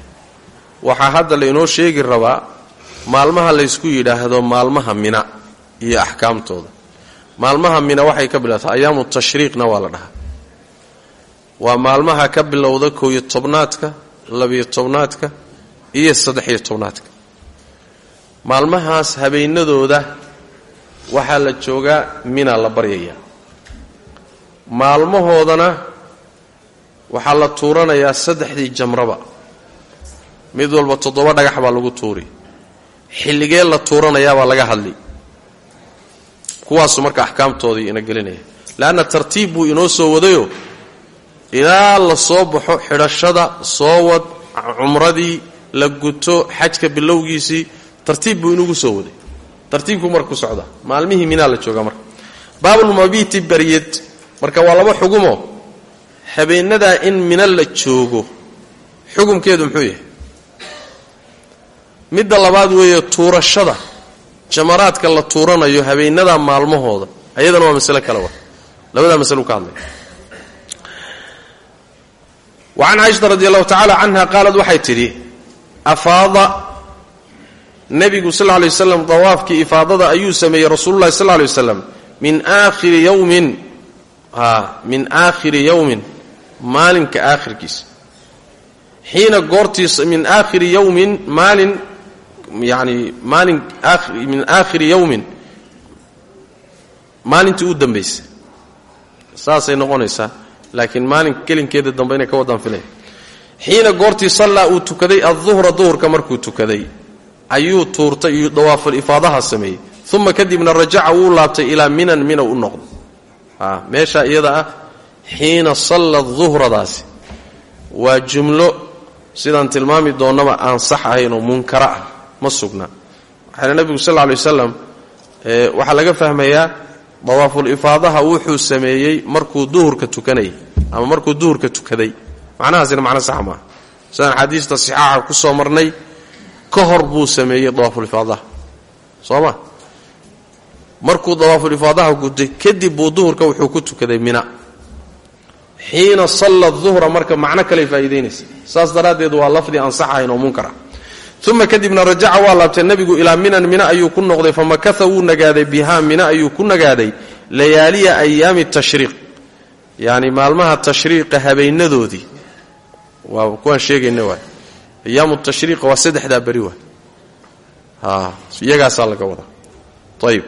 waxaa hadda lainoo sheegi rabaa maalmaha laysku yidhaahdo maalmaha mina iyo axkaamtooda. Maalmaha mina waxay ka bilowtaa ayaamu tashriiqna waa la dhahaa. Waa maalmaha ka bilowda kooyo tobnaadka labiyo tobnaadka iyo saddexiyo tobnaadka. Maalmahaas habeenadooda waxaa la joogaa mina la baryayaa maalmahoodana waxaa la tuuranayaa saddexdii jamraba. Mid walba toddoba dhagax baa lagu tuuri. Xilligee la tuuranayaabaa laga hadli. Kuwaasu marka axkaamtoodii ina gelinaya. Leanna tartiib buu inoo soo wadayo. Ilaa la soo baxo xidhashada soo wad cumradii la guto xajka bilowgiisii tartiib buu inugu soo waday. Tartiibku marka ku socda maalmihii minaa la joogaa marka. Baabulmabiiti baryed marka waa laba xugumo. Habeenadaa in mina la joogo. Xugumkeedu muxuu yahay? Midda labaad weeye tuurashada. Jamaraadka la tuuranayo habeenadaa maalmahooda. Ayadana waa masale kale wa. Labadaa masale ka hadlay. Wa can caaishata radi allahu tacala canha qaalad waxay tidhi afaada nebigu sal lla lay waslam dawaafkii ifaadada ayuu sameeyey rasuululahi sal lla lay waslam min aakhiri yowmin min aakhiri yowmin maalinka aakhirkiisa xiina goortiisa min aakhiri yowmin maalin yani maalin min aakhiri yowmin maalintii u dambaysa saasay noqonaysaa laakiin maalin kelinkeeda dambe ka wadaan filaya xiina goortii sallaa uu tukaday adduhra duhurka markuu tukaday ayuu tuurtay iyo dawaaful ifaadaha sameeyey. Uma kadibna rajaca wuu laabtay ilaa minan mina u noqdo meesha iyada ah xiina salla duhradaasi waa jumlo sidaan tilmaami doonnaba aan sax ahayn oo munkara ah. Ma sugna. Waxaana nebigu sal lla lay wasalam waxaa laga fahmayaa dawaaful ifaadaha wuxuu sameeyey markuu duhurka tukanayay ama markuu duhurka tukaday. Macnahaasina macno sax maaha sidaan xadiista sixaaxa ku soo marnay ka hor buu sameeyey dawaaful ifaadaha. Soo ma markuu dawaaful ifaadaha gutay kadib buu duhurka wuxuu ku tukaday mina. Xiina salla duhra marka macno kaley faa'iidaynaysa. Saas daraaddeed waa lafdi aan sax ahayn oo munkar ah kadibna rajaca waa laabtay nebigu ilaa minan mina ayuu ku noqday famakata wuu nagaaday bihaa mina ayuu ku nagaaday layaaliya ayaami tashriiq. Yacni maalmaha tashriiqa habeenadoodii. Waa kuwaan sheegayna waay. Ayaamu tashriiqa waa saddexdaa beri waay. Iyagaasaa laga wadaa. Ayib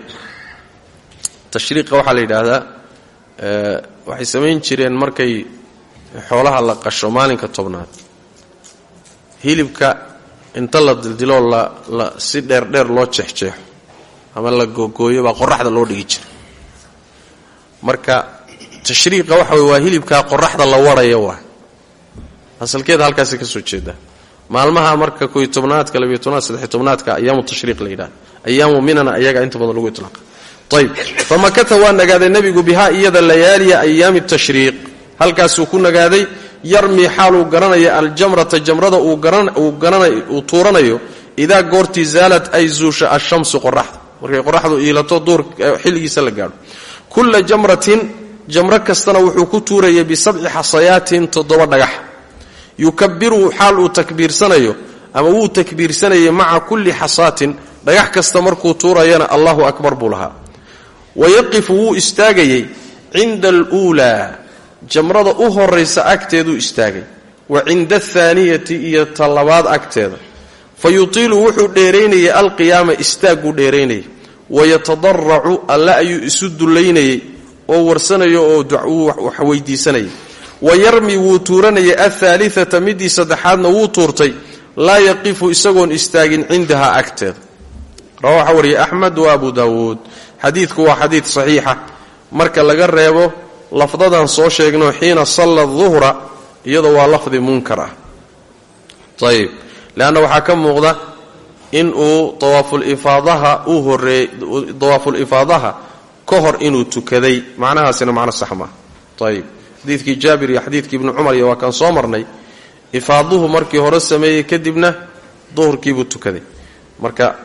tashriiqa waxaa la yidhaahdaa waxay samayn jireen markay xoolaha la qasho maalinka tobnaad. Hilibka inta la dildiloo la si dheerdheer loo jeexjeexo ama la googooyo baa qoraxda loo dhigi jira marka tashriiqa waxa waa hilibkaa qoraxda la warhaya waa. Asalkeeda halkaasay ka soo maalmaha marka koy tobnaadka labiyo tobnaad saddexiy tobnaadka ayaamu tashriiq la yidhahda ayaamu minana ayaga inta badan lagu itlaaqa ayb. Famakata waa nagaaday nebigu bihaa iyada layaaliya ayaami tashriiq. Halkaasuu ku nagaaday yarmi xaaluu garanaya aljamrata jamrada uu tuuranayo idaa goortii zaalad ay zuusha ashamsu qoraxda markay qoraxdu iilato duur xilligiisa la gaadho. Kulla jamratin jamro kastana wuxuu ku tuurayay bisabci xasayaatin toddoba dhagax. Yukabiru xaal uu takbiirsanayo ama wuu takbiirsanayay maca kulli xasaatin dhagax kasta markuu tuurayana allahu akbar buu lahaa wayaqifu wuu istaagayey cinda aluulaa jamrada u horaysa agteeduu istaagay. Wa cinda athaaniyati iyo ta labaad agteeda. Fa yutiilu wuxuu dheeraynayay alqiyaama istaagguu dheeraynayay wayatadaracu alle ayuu isu dullaynayey oo warsanayo oo wax weydiisanayay wa yarmi wuu tuuranayay athaalithata midii saddexaadna wuu tuurtay. Laa yaqifu isagoon istaagin cindahaa agteeda. Rawa waxaa wariyay axmed wa abu daawuud xadiidku waa xadiid saxiixa. Marka laga reebo lafdadan soo sheegno xiina salla duhra iyadoo waa lafdi munkar ah. Ayib leanna waxaa ka muuqda in uu dawaafulifaadaha uu horeey dawaafulifaadaha ka hor inuu tukaday. Macnahaasina macno sax maaha ayib xadiidkii iyo xadiidkii ibni cumar iyo waa kaan soo marnay ifaaduhu markii hore sameeyey kadibna duhurkiibuu tukaday. Marka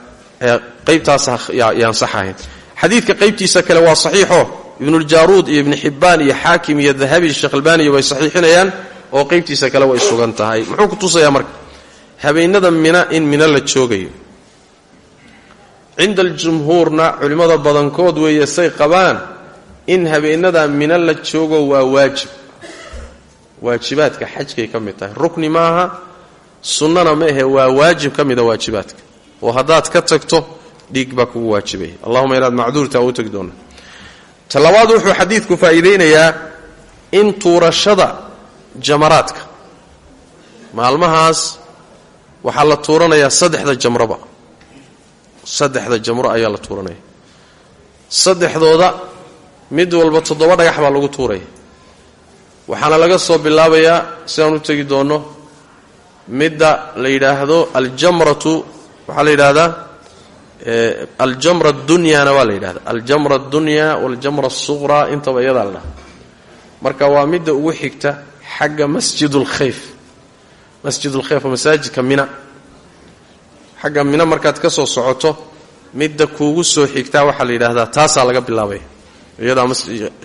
qaybtaas yaan sax ahayn xadiidka qaybtiisa kale waa saxiixo. Ibnuljaruud iyo ibni xibbaan iyo xaakim iyo dahabi sheekh albaaniyo way saxiixinayaan oo qaybtiisa kale way sugan tahay. Muxuu ku tusayaa marka habeenada mina in mina la joogayo. Cinda aljumhuurna culimmada badankood weeye say qabaan in habeenada mina la joogo waa waajib. Waajibaadka xajkay ka mid tahay. Rukni maaha sunnana ma ahe waa waajib ka mida waajibaadka. Oo haddaad ka tagto dhiig baa kugu waajibaya allahuma inaad macduurta u tegi doona. Talabaad wuxuu xadiidku faa'iidaynayaa in tuurashada jamaraadka. Maalmahaas waxaa la tuuranayaa saddexda jamroba. Saddexda jamro ayaa la tuuranaya. Saddexdooda mid walba toddoba dhagax baa lagu tuuraya. Waxaana laga soo bilaabayaa sidaan u tegi doonno midda la yidhaahdo aljamratu waxaa la yidhaahdaa aljamra adunyaana waa la yidhahda aljamra addunya waljamra asuqraa intaba iyadaa la marka waa midda ugu xigta xagga masjid lkhayf masjid lkhayf waa masaajidka mina. Xagga mina markaad ka soo socoto midda kuugu soo xigtaa waxaa la yidhaahdaa taasaa laga bilaabaya iyadaa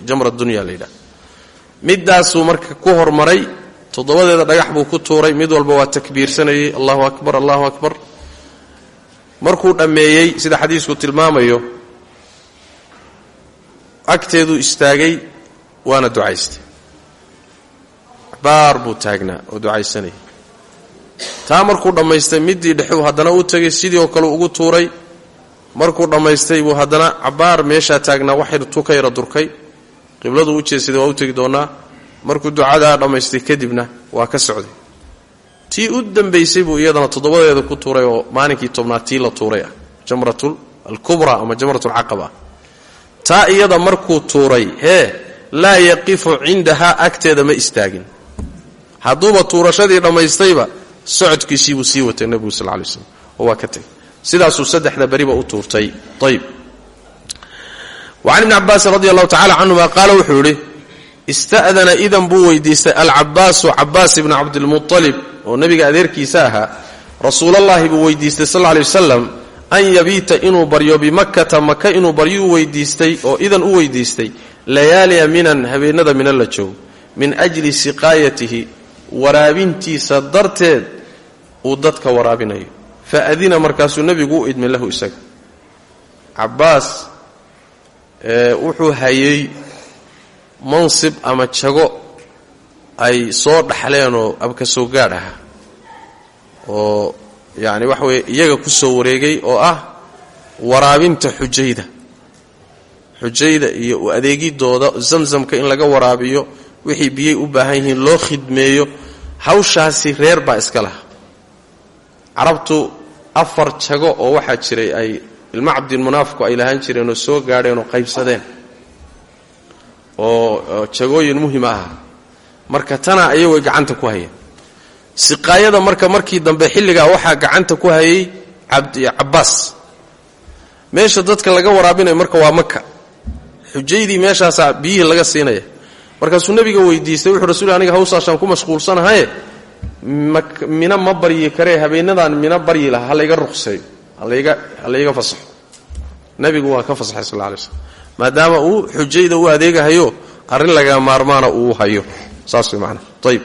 jamra dunya la yidhahda middaasuu marka ku hormaray toddobadeeda dhagax buu ku tuuray mid walba waa takbiirsanayay allahu akbar allahu akbar markuu dhammeeyey sida xadiisku tilmaamayo agteeduu istaagay waana ducaystay. Baar buu taagnaa oo ducaysanayay taa markuu dhammaystay middii dhexuu haddana u tegay sidii oo kale ugu tuuray markuu dhammaystay buu haddana cabbaar meeshaa taagnaa ka yara durkay. Qibladu u jeesaday waa u tegi doonaa. Markuu ducadaa dhammaystay kadibna waa ka socday tii u dambaysay buu iyadana toddobadeeda ku tuuray oo maalinkii tobnaad tii la tuuray ah jamratul alkubra ama jamratulcaqaba taa iyada markuu tuuray hee laa yaqifu cindahaa agteeda ma istaagin. Hadduuba tuurashadii dhammaystayba socodkiisii buu sii watay nebigu sal lay slam oo waa ka tegay sidaasuu saddexda beriba u tuurtay. Ayb wacan ibni cabaasin radi allahu tacala canhuma qaala wuxuu yidhi ista'dana idan buu weydiistay alcabaasu cabaas ibni cabdilmualib oo nebiga adeerkiisa ahaa. Rasuulallaahi buu weydiistay sal lay wasalam an yabiita inuu baryo bimakkata maka inuu baryuu weydiistay oo idan u weydiistay layaaliya minan habeenada mina la joogo min ajli siqaayatihi waraabintiisa darteed uu dadka waraabinayo. Fa adina markaasuu nebigu u idmay lahu isaga. Cabaas wuxuu hayay mansib ama jago ay soo dhaxleenoo abka soo gaadh aha oo yacni waxa weeye iyaga ku soo wareegay oo ah waraabinta xujayda. Xujayda iyo u adeegidooda zamzamka in laga waraabiyo wixii biyay u baahan yihiin loo khidmeeyo hawshaasi reer baa iska laha carabtu afar jago oo waxaa jiray ay ilmo cabdilmunaafku ay lahaan jireen oo soo gaadheen oo qaybsadeen oo jagooyin muhima aha marka tanaa ayagoo gacanta ku hayeen. Siqaayada marka markii dambe xilligaa waxaa gacanta ku hayay cabbaas. Meesha dadka laga waraabinayo marka waa maka xujaydii meeshaasaa biyihii laga siinaya. Markaasuu nebiga weydiistay wuxuu rasul aniga hawsaashaan ku mashquulsanahaye mina ma baryi karee habeenadaan mina baryi lahaa halayga ruqseeyo halayga fasaxo. Nebigu waa ka fasaxay sal lla alay maadaama uu xujayda u adeegahayo arrin laga maarmaana uu hayo. Saas way maanaa ayib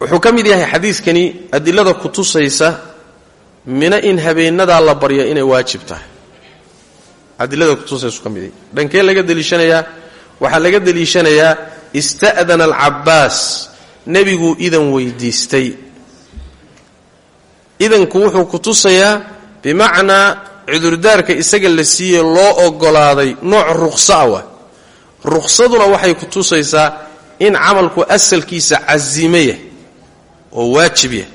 wuxuu ka mid yahay xadiidkani adilada ku tusaysa mina in habeenadaa la barya inay waajib tahay. Adilada kutusaysu ka mid yahay. Dhankee laga deliishanayaa waxaa laga deliishanayaa ista'dana alcabbaas nebiguu idan weydiistay. Idanku wuxuu ku tusayaa bimacnaa cudurdaarka isaga la siiyey loo ogolaaday nooc ruqsa ah waa. Ruqsaduna waxay ku tusaysaa in camalku asalkiisa casime yah oo waajib yah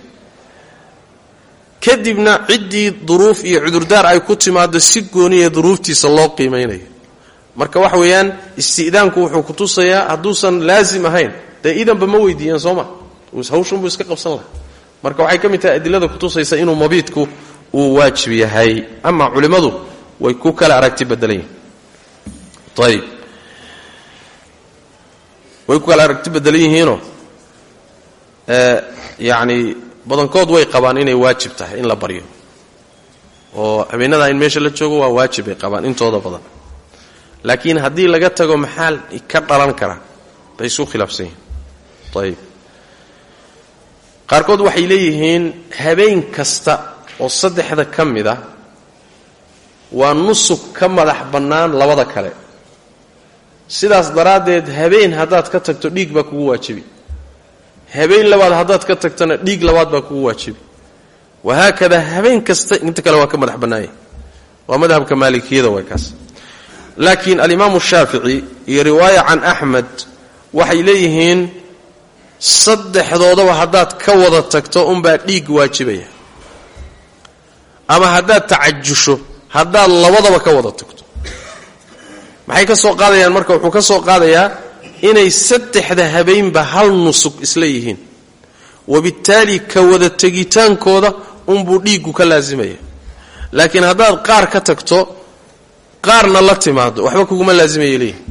kadibna ciddii duruuf iyo cudurdaar ay ku timaado si gooniya duruuftiisa loo qiimaynayo marka waxa weeyaan isti'daanku wuxuu ku tusayaa hadduusan laasim ahayn. Dee idanba ma weydiiyeen sooma hawshunbuu iska qabsan laha marka waxay ka mid tahay adilada kutusaysa inuu mabiidku uu waajib yahay ama culimmadu way ku kala aragti badelan yihiin ayib way ku kala aragti bedelan yihiinoo yacni badankood way qabaan inay waajib tahay in la baryo. Oo habeenada in meesha la joogo waa waajib bay qabaan intooda badan. Laakiin haddii laga tago maxaa ka dhalan kara bay isu khilaafsan yihiin. Ayib qaarkood waxay leeyihiin habeen kasta oo saddexda ka mid a waa nusug ka madax bannaan labada kale. Sidaas daraaddeed habeen haddaad ka tagto dhiig baa kugu waajibi. Habeen labaad haddaad ka tagtona dhiig labaad baa kugu waajibi. Wahaakadaa habeen kasta inta kale waa ka madax bannaanya waa madhabka maalikiyada way kaas. Laakiin alimaamu shaafici iyo riwaaya can axmed waxay leeyihiin saddexdoodaba haddaad ka wada tagto unbaa dhiig waajibaya ama haddaad tacajusho haddaad labadaba ka wada tagto. Maxay ka soo qaadayaan? Marka wuxuu ka soo qaadayaa inay saddexda habeenba hal nusug isla yihiin. Wabittaali ka wada tegitaankooda unbuu dhiiggu ka laasimaya laakiin haddaad qaar ka tagto qaarna la timaado waxba kuguma laasimaya leeyihiin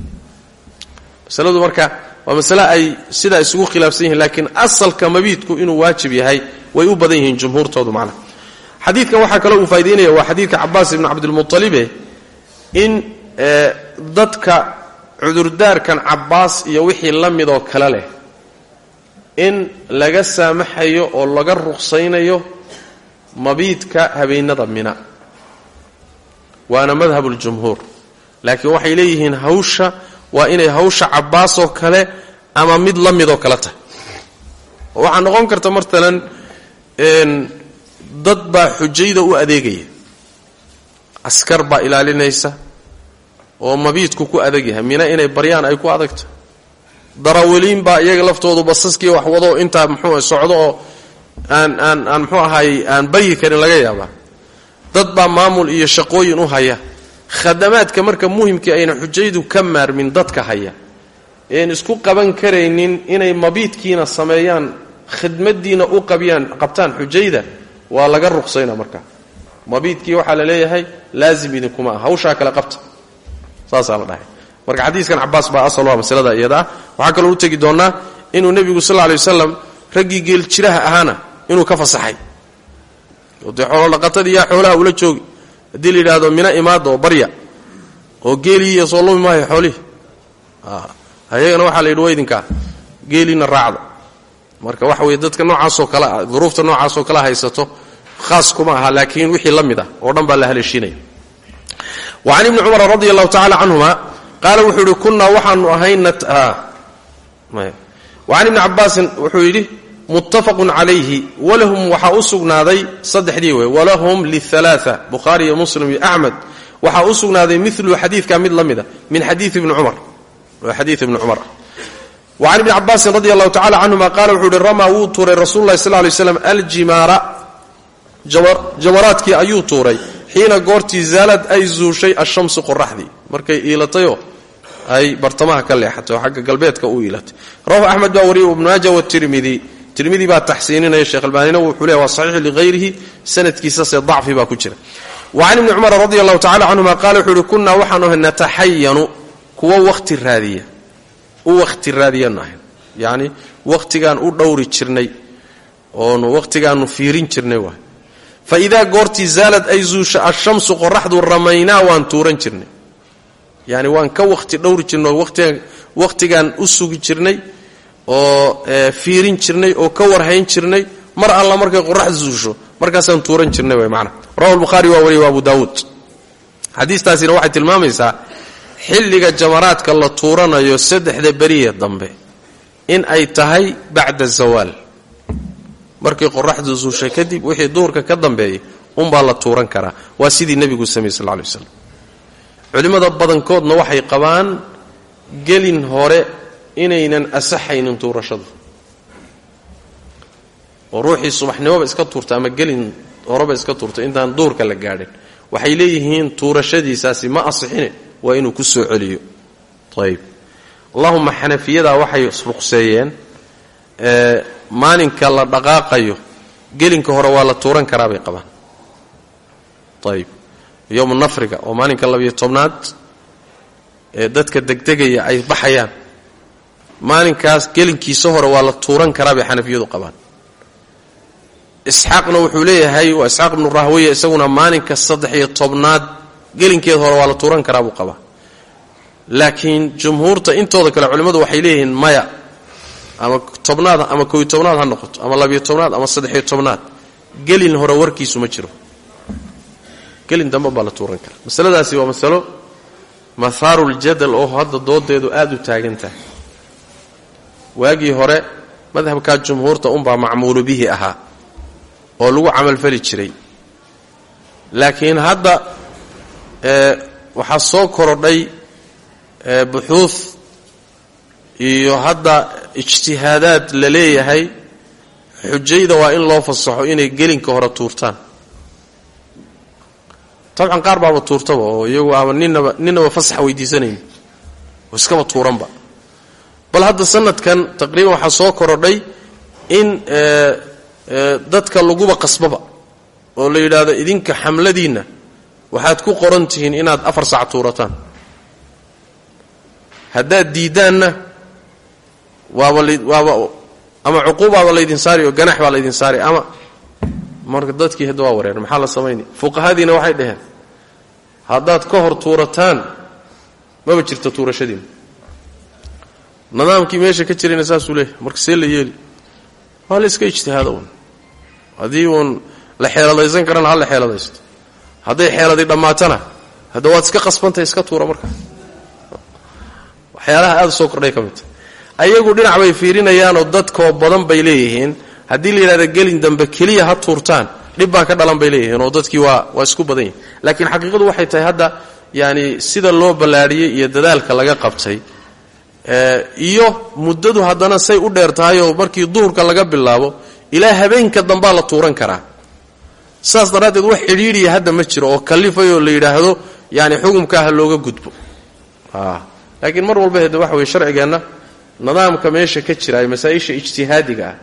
masaladu marka waa masale ay sidaa isugu khilaafsan yihiin laakiin asalka mabiidku inuu waajib yahay way u badan yihiin jumhuurtoodu macnaha xadiidkan waxaa kaloo uu faa'idaynaya waa xadiidka cabaas ibni cabdilmuطalibe in dadka cudurdaarkan cabbaas iyo wixii la midoo kale leh in laga saamaxayo oo laga ruqsaynayo mabiidka habeenada mina. Waana madhabuljumhuur laakiin waxay leeyihiin hawsha waa inay hawsha cabbaasoo kale ama mid la midoo kale tahay. Waxaa noqon karta matalan dad baa xujayda u adeegaya. Askar baa ilaalinaysa oo mabiidku ku adag yahay. Mina inay baryaan ay ku adagto. Darawaliin baa iyaga laftoodu basaskii wax wado intaa muxuu socdo oo aan aan aan muxuu ahaay aan baryi karin laga yaabaa. Dad baa maamul iyo shaqooyin u haya. Khadamaadka marka muhimkii ayna xujaydu ka maarmin dadka haya. Een isku qaban karaynin inay mabiidkiina sameeyaan khidmadiina u qabiyaan qabtaan xujayda waa laga ruqsayna marka. Mabiidkii waxaa la leeyahay laazim idinkuma ah hawshaa kale qabta. Saasaa la dhahay. Marka xadiiskan cabaas baa asal waa masalada iyada. Ah waxaa kaloo u tegi doonnaa inuu nebigu sal lay wasalam raggii geel jiraha ahaana inuu ka fasaxay. Oo dee xoolodhaqatadii yaa xoolaha ula joogi. Haddii la yidhaahdo mina imaada oo barya oo geelii iyo soo lumi maayo xoolihii. Ayagana waxaa la yidhi wa idinkaa geeliina raacda marka waxa weye dadka noocaasoo kale ah duruufta noocaasoo kale haysato khaas kuma aha laakiin wixii la ah oo dhan la haleeshiinaya wacan ibni cumar radi allahu tacala canhuma qaala wuxuu yidhi kunnaa waxaanu ahayn wacan ibni cabaasin wuxuu yidhi muttafaqun calayhi walahum waxaa u sugnaaday saddexdii wey walahum lialaaa bukhaari iyo muslim iyo axmed waxaa u sugnaaday milu xadiidka mid la min xadii ibni cumar. Xadii ibni cumar wacan ibni cabaasin radi allahu tacala canhuma qaala wuxuu yihi ramaa wuu tuuray rasuulu lahi sal lay slam aljimaara jawaraadkii ayuu tuuray xiina goortii zaalad ay zuushay ashamsu qoraxdii markay iilatayoo ay bartamaha ka leexatay oo xagga galbeedka u iilatay rawahu axmed baa wariyay ibnu maaja watirmidi tirmidi baa taxsiininaya sheekh albaanina wuxuu leeya waa saxiixu lighayrihi sanadkiisase dacfi baa ku jira wacan ibni cumar radi allahu tacala canhuma qaala wuxuu yihi kunnaa waxaanu ahay nataxayanu u wakhti raadiyanu ahay yacni u dhowri jirnay oonu wakhtigaanu fiirin jirnay waay fa idaa goortii zaalad ay zuusha ashamsu qoraxdu ramaynaa waan tuuran jirnay. Yani waan ka wakhti dhowri jirnay oo wakhtigaan u sugi jirnay oo fiirin jirnay oo ka warhayn jirnay mar alla markay qorax zuusho markaasaan tuuran jirnay way maana rawa lbukhaari waa wariya wa abu daawuud xadiistaasina waxay tilmaamaysaa xilliga jamaraadka la tuuranayo saddexda beriye dambe in ay tahay bacda zawaal. Markay qoraxdu zuushay kadib wixii duurka ka dambeeyay unbaa la tuuran karaa. Waa sidii nebigu sameyey sal lay waslam culimmada badankoodna waxay qabaan gelin hore inaynan asaxaynin tuurashadu. Oo ruuxii subaxnimoba iska tuurta ama gelin horeba iska tuurtay intaan duurka la gaadhin. Waxay leeyihiin tuurashadiisaasi ma asixine waa inuu ku soo celiyo. Ayb allahuma xanafiyadaa waxay ruqseeyeen maalinka la dhaqaaqayo gelinka hore waa la tuuran karaa bay qabaan. Ayb yowmu nafriga oo maalinka labiyo tobnaad ee dadka degdegaya ay baxayaan maalinkaas gelinkiisa hore waa la tuuran karaa bay xanafiyadu qabaan. Isxaaqna wuxuu leeyahay waa isxaaq ibnu rahweye isaguna maalinka saddex iyo tobnaad gelinkeeda hore waa la tuuran karaa buu qabaa. Laakiin jumhuurta intooda kale culimmadu waxay leeyihiin maya ama tobnaad ama koy tobnaad ha noqoto ama labiyo tobnaad ama saddexiyo tobnaad. Gelin hore warkiisu ma jiro. Gelin dambe baa la tuuran karaa. Masaladaasi waa masalo mahaaruljadal oo hadda doodeedu aada u taagan tahay. Waagii hore madhabkaa jumhuurta unbaa macmuulu bihi ahaa oo lagu camalfali jiray. Laakiin hadda waxaa soo korodhay buxuud iyo hadda ijtihaadaad la leeyahay xujayda waa in loo fasaxo inay gelinka hore tuurtaan. Dabcan qaar baaba tuurtaba oo iyagu ama ninaba ninaba fasax weydiisanayn oo iskaba tuuranba. Bal hadda sanadkan taqriiban waxaa soo korodhay in dadka laguba qasbaba oo la yidhaahdo idinka xamladiinna waxaad ku qoran tihiin inaad afar sac tuurataan. Haddaad diiddaanna waaba ama cuquubaaba laydin saari oo ganax baa laydin saari ama marka dadkii hadda waa wareer maxaa la samaynaya fuqahadiina waxay dhaheen haddaad ka hor tuurataan maba jirto tuurashadiina nidaamkii meesha ka jirayna saasuu leeyahay marka see la yeeli waa la iska ijtihaado un haddii uun la xeeladaysan karana ha la xeeladaysto hadday xeeladay dhammaatana hadda waad iska qasbantahay iska tuura markaa waxyaalaha aada soo kordhay ka ayagu dhinac bay fiirinayaanoo dadkoo badan bay leeyihiin. Haddii la yidhahda gelin dambe keliya ha tuurtaan dhib baa ka dhalan bay leeyihiin oo dadkii waa waa isku badan yihiin laakiin xaqiiqadu waxay tahay hadda yaani sida loo ballaadhiyey iyo dadaalka laga qabtay iyo muddadu haddana say u dheer tahay oo markii duhurka laga bilaabo ilaa habeenka dambaa la tuuran karaa saas daraaddeed wax xidhiidhiya hadda ma jiro oo kallifayoo la yidhaahdo yaani xukumkaa ha looga gudbo. Laakiin mar walba hede waxa weye sharcigeenna nidaamka meesha ka jira ee masaa-isha ijtihaadiga ah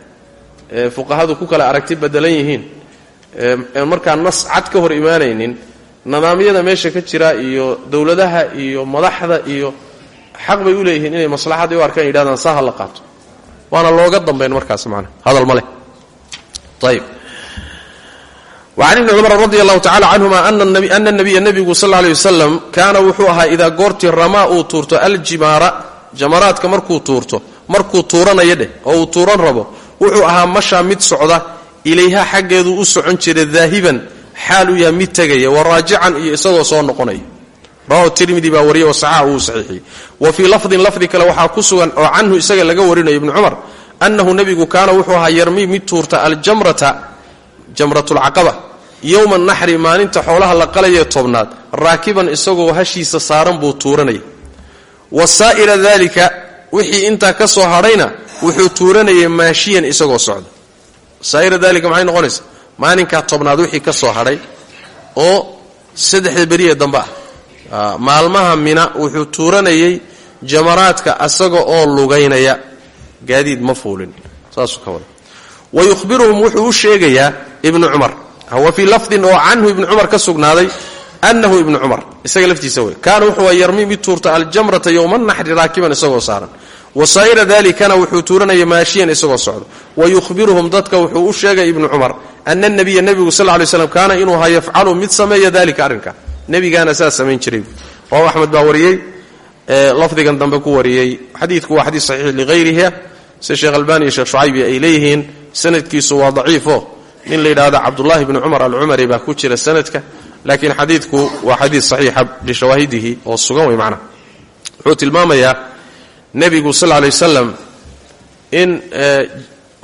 ee fuqahadu ku kala aragti badelan yihiin ee markaa nas cad ka hor imaanaynin nidaamyada meesha ka jira iyo dowladaha iyo madaxda iyo xaq bay u leeyihiin inay maslaxadii u arkaan yidhahdaan saa la qaato. Waana looga dambayn markaas macana hadal ma leh. Ayib wacan ibni cumar radi allahu tacala canhuma ana nabiya nebigu sal alay wasalam kaana wuxuu ahaa idaa goortii ramaa uu tuurto aljimaara jamaraadka markuu tuurto markuu tuuranaya dheh oo uu tuuran rabo wuxuu ahaa mashaa mid socda ilayha xaggeedu u socon jiray daahiban xaal uu yahay mid tegaya wa raajican iyo isagoo soo noqonaya rawahu tirmidi baa wariyay wasaxaxa uu saxiixiyey wa fii lafdin lafdi kale waxaa ku sugan oo canhu isaga laga warinayo mid tuurta aljamrata jamratulcaqaba yowma naxri maalinta xoolaha la qalayee tobnaad raakiban isagoo hashiisa saaran buu tuuranaya wa saa'ira daalika wixii intaa ka soo hadhayna wuxuu tuuranayay maashiyan isagoo socda. Saa'ira daalika maxay noqonaysaa maalinkaa tobnaad wixii ka soo hadhay oo saddexda beriye dambe ah. Maalmaha mina wuxuu tuuranayay jamaraadka asaga oo lugaynaya. Gaadiid ma fuulin. Saasuu ka wada wa yuhbiruhum wuxuu u sheegayaa ibnu cumar wa fii lafdin oo canhu ibnu cumar ka sugnaaday annahu ibnu cumar isaga laftiisa wey kaana wuxuu yarmi mid tuurta aljamrata yowma naxri raakiban isagoo saaran wa saa'ira dalikana wuxuu tuuranaya maashiyan isagoo socdo wa yuhbiruhum dadka wuxuu u sheegay ibnu cumar ana nabiya nebigu sal lay slam kaana inuu ha yafcalu mid sameeya dalika arrinka nebigaana saa samayn jiray rawahu axmed baa wariyey lafdigan dambe sida sheekh albani iyo sheekh shucaybi ay leeyihiin sanadkiisu waa daciifo. Nin la yidhaahdo cabdullahi bni cumar alcumari baa ku jira sanadka laakiin xadiidku waa xadiid saxiixa lishawaahidihi oo sugan wey macnaha wuxuu tilmaamayaa nebigu sal lla lay wasalam in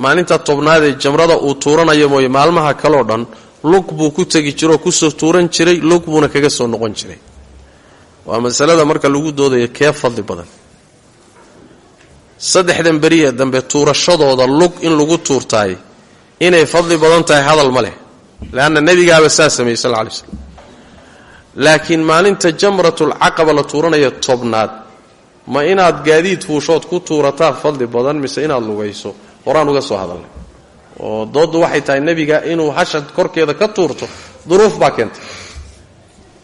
maalinta tobnaad ee jamrada uu tuuranayo mooye maalmaha kaleo dhan lug buu ku tegi jiroo ku soo tuuran jiray lug buuna kaga soo noqon jiray. Waa masalada marka lagu doodayo kee fadli badan saddexdan beriya dambe tuurashadooda lug in lagu tuurtaay. Inay fadli badan tahay hadal ma leh. Leanna nebigaaba saa sameeyey sal lay slam laakiin maalinta jamratulcaqaba la tuuranaya tobnaad. Ma inaad gaadiid fuushood ku tuurataa fadli badan mise inaad lugayso? Horaan uga soo hadalnay oo dooddu waxay tahay nebiga inuu hasha korkeeda ka tuurto duruuf baa keentay.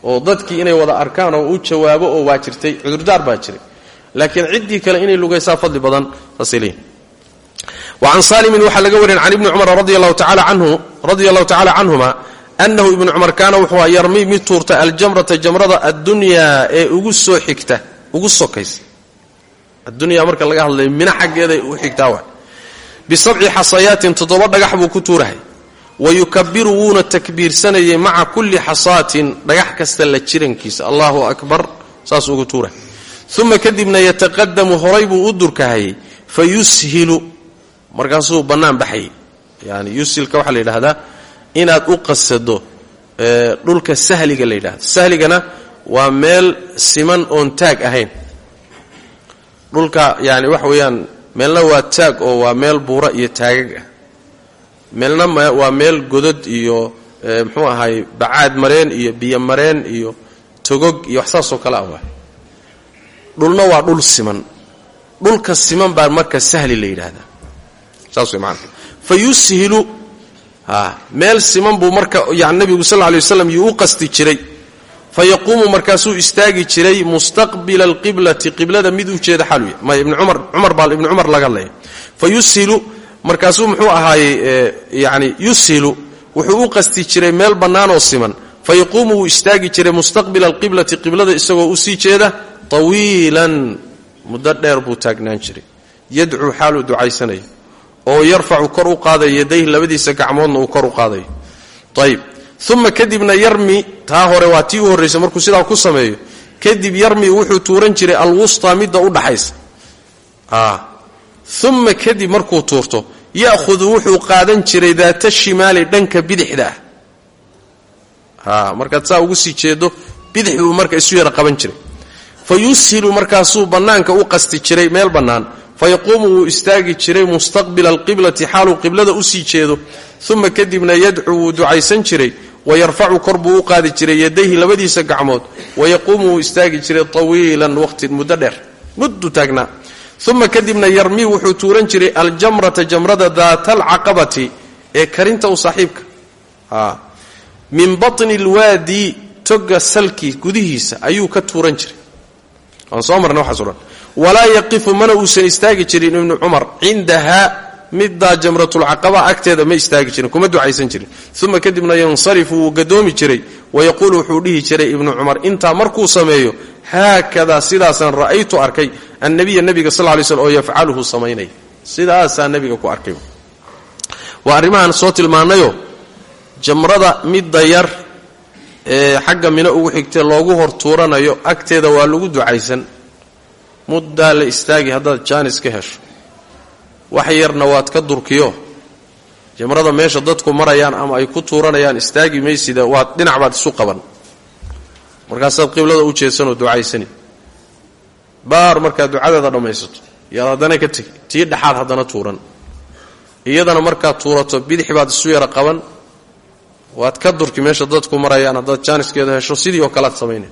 Oo dadkii inay wada arkaan oo u jawaabo oo waa jirtay cudurdaar baa jiray laakiin ciddii kale inay lugaysaa fadli badan wacan saalimin waxaa laga warin can ibni cumar radi allahu tacaala canhuma annahu ibnu cumar kaana wuxuu yarmi mid tuurta aljamrata jamrada addunyaa ee ugu soo xigta ugu sokaysa. Addunyaa marka laga hadlayo mina xaggeeday u xigtaa wa bisabci xasayaatin toddoba dhagax buu ku tuurahay. Wa yukabiru wuuna takbiirsanayay maca kulli xasaatin dhagax kasta la jirankiisa. Allahu akbar saas ugu uma kadibna yataqadamu horay buu u durkahayay fa yushilu. Markaasuu bannaan baxayay yani yushilka waxaa la yidhahdaa inaad u qasado dhulka sahliga la yidhahdo sahligana waa meel siman oon taag ahayn. Dhulka yani waxa weeyaan meelna waa taag oo waa meel buura iyo taagag ah. Meelna waa meel godod iyo muxuu ahaay bacaad mareen iyo biyo mareen iyo togog iyo wax saasoo kale ah dhulna waa dhul siman. Dhulka siman baa marka sahli la yidhaahdaa. Saas way maana fa meel siman buu marka yani nabigu sal lay waslam yuu qasti jiray. Fa yaquumu markaasuu istaagi jiray mustaqbila alqiblati qiblada mid u jeeda xaluya may ibni cumar cumar baa ibni cumar laga hadlaya fa markaasuu muxuu ahaayey yani yushilu wuxuu u qasti jiray meel bannaanoo siman. Fa yaquumu wuu istaagi jiray mustaqbila alqiblati qiblada isagoo u sii jeeda tawiilan muddo dheer buu taagnaan jiray yadcuu xaaluu ducaysanaya oo yarfacu kor u qaadaya yadayhi labadiisa gacmoodna uu kor u qaadayo ayib uma kadibna yarmi taa hore waa tii u horraysa markuu sidaa ku sameeyo kadib yarmi wuxuu tuuran jiray alwustaa midda u dhaxaysa uma kadib markuu tuurto ya'hudu wuxuu qaadan jiray daata shimaali dhanka bidixda ah markaad saa ugu sii jeedo bidix buu marka isu yara qaban jiray fa yushilu markaasuu bannaanka u qasti jiray meel bannaan fayaquumu wuu istaagi jiray mustaqbila alqiblati xaaluu qiblada u sii jeedo uma kadibna yadcuu wuu ducaysan jiray wayarfacu kor buu u qaadi jiray yadayhi labadiisa gacmood wayaquumu wuu istaagi jiray tawiilan waqti muddo dheer muddu taagnaa. Uma kadibna yarmii wuxuu tuuran jiray aljamrata jamrada daata alcaqabati ee karinta u saaxiibka min batni alwaadi toga salkii gudihiisa ayuu ka tuuran jiray waan soo marna waxaaso dhan walaa yaqifu mana uusan istaagi jirin ibnu cumar cindahaa middaa jamratulcaqaba agteeda ma istaagi jirin kuma ducaysan jirin. Uma kadibna yansarifu wuu gadoomi jiray wayaquulu wuxuu dhihi jiray ibnu cumar intaa markuu sameeyo haakadaa sidaasaan ra'aytu arkay annabiya nebiga sal lay slm oo yafcaluhu samaynaya sidaasaa nebiga ku arkay. Waa arrimahaan soo tilmaanayo jamrada midda yar xagga mino ugu xigtee loogu hor tuuranayo agteeda waa lagu ducaysan. Muddaa la istaagi haddaad jaanis ka hesho. Wax yarna waad ka durkiyo. Jamrada meesha dadku marayaan ama ay ku tuuranayaan istaagi maysida waad dhinac baad isu qaban. Markaasaad qiblada u jeedsanoo ducaysani. Baar markaad ducadeeda dhammaysato yaad haddana ka tegi tii dhexaad haddana tuuran. Iyadana markaad tuurato bidix baad isu yara qaban waad ka durki meesha dadku marayaan haddaad jaaniskeeda hesho sidii oo kalead samaynay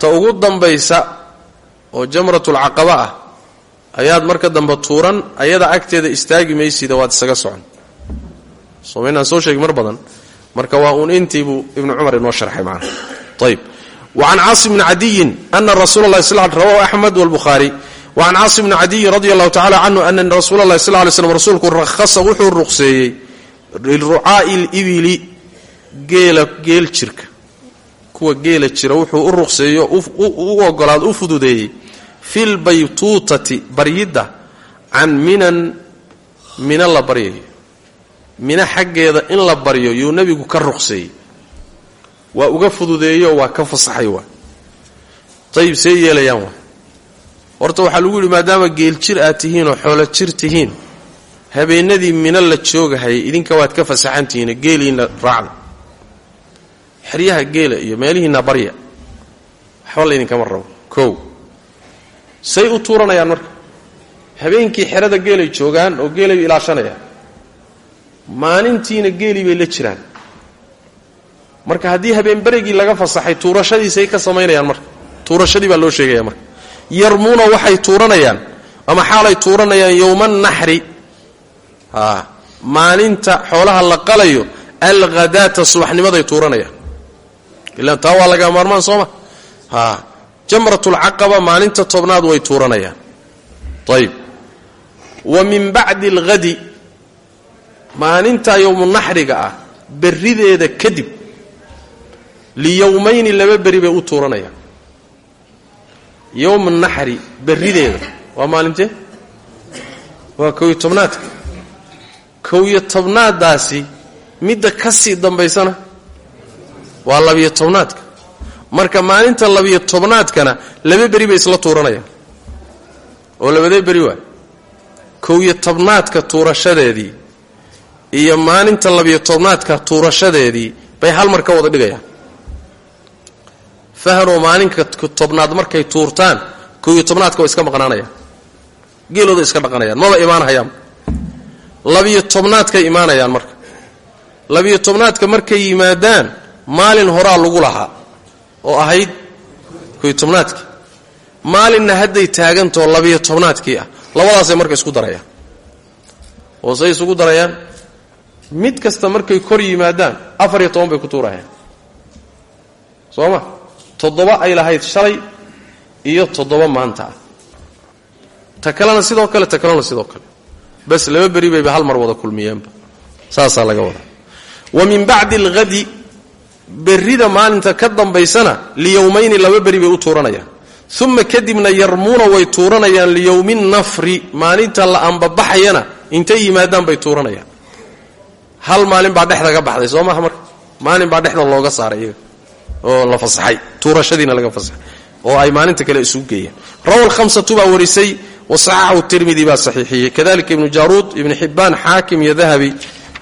ta ugu dambaysa oo jamratulcaqaba ah ayaad marka dambe tuuran ayada agteeda istaagi maysida waad isaga socon. Soo maynaan soo sheegi mar badan. Marka waa uun intiibuu ibnu cumar inoo sharxay macana ayb wacan caasim bni cadiyin ana rasuula lahi sl rawahu axmed walbukhaari wacan caasim bni cadiyin radi allahu tacala canhu ana rasuula lahi sl lay slm rasuulku rahasa wuxuu ruqseeyey lirucaa'i libili geela geel jirka. kuwa geela jira wuxuu u ruqseeyo u ogolaad u fududeeyey. fi lbaytuutati baryidda can minan mina la baryayo. mina xaggeeda in la baryo yuu nebigu ka ruqseeyey. waa uga fududeeyo waa ka fasaxay waa. ayib see yeelayaan waa. horta waxaa lagu yidhi maadaama geel jir aad tihiin oo xoolo jir tihiin habeenadii mina la joogahayay idinka waad ka fasaxantihiin geeliina raacda xeryaha geela iyo meelihiina barya waxba laydinkama rabo. Kow. Say u tuuranayaan marka. Habeenkii xerada geelay joogaan oo geelay ilaashanayaan. Maalintiina geelii bay la jiraan. Marka haddii habeenberigii laga fasaxay tuurashadiisay ka samaynayaan marka. Tuurashadii baa loo sheegaya marka. Yarmuuna waxay tuuranayaan ama xaalay tuuranayaan yowma naxri. a maalinta xoolaha la qalayo alghadaata subaxnimaday tuuranayaan ilaan taa waa laga maarmaan sooma a jamratulcaqaba maalinta tobnaad way tuuranayaan ayib wa min bacdi alghadi maalinta yowmunaxriga ah berrideeda kadib liyowmayni laba beri bay u tuuranayaan yowma naxri berrideeda. Waa maalintee waa kow iyo tobnaadka kow iyo midda ka sii dambaysana waa labiyo tobnaadka. Marka maalinta labiyo tobnaadkana laba beri bay isla tuuranayaan. Oo labadee beri waay. Kow tobnaadka tuurashadeedii iyo maalinta labiyo tobnaadka tuurashadeedii bay hal mar ka wada dhigayaan. Fahanoo maalinka tobnaad markay tuurtaan kow tobnaadka waa iska maqnaanayaan. Geelooda iska dhaqanayaan. Maba imaanhayaan labiyo tobnaadkay imaanayaan marka. Labiyo tobnaadka markay yimaadaan maalin horaa lagu lahaa oo ahayd kow tobnaadkii maalinna hadday taagantao labiyo tobnaadkii ah labadaasay marka isku darayaan. Oo say isugu darayaan. Mid kasta markay kor yimaadaan afar iyo toban bay ku tuurayaan soo ma toddoba ay lahayd shalay iyo toddoba maanta ah. Ta kalena sidoo kale ta kalena sidoo kale bas laba beri bayba hal mar wada kulmiyeenba saasaa laga wadaa. Wa min bacdi alghadi berrida maalinta ka dambaysana liyowmayni laba beri bay u tuuranayaan. Uma kadibna yarmuuna way tuuranayaan liyowmi nafri maalinta la anbabaxayana intay yimaadaan bay tuuranayaan. Hal maalin baa dhexda ka baxday soo maaha marka? Maalin baa dhexda looga saaray iyaga. Oo la fasaxay tuurashadiina laga fasaxay oo ay maalinta kale isugu geeyeen. Rawa lhamsatu baa warisay wasaxaxahu tirmidi baa saxiixiyey. Kadalika ibnu jaaruud ibnu xibbaan xaakim iyo dahabi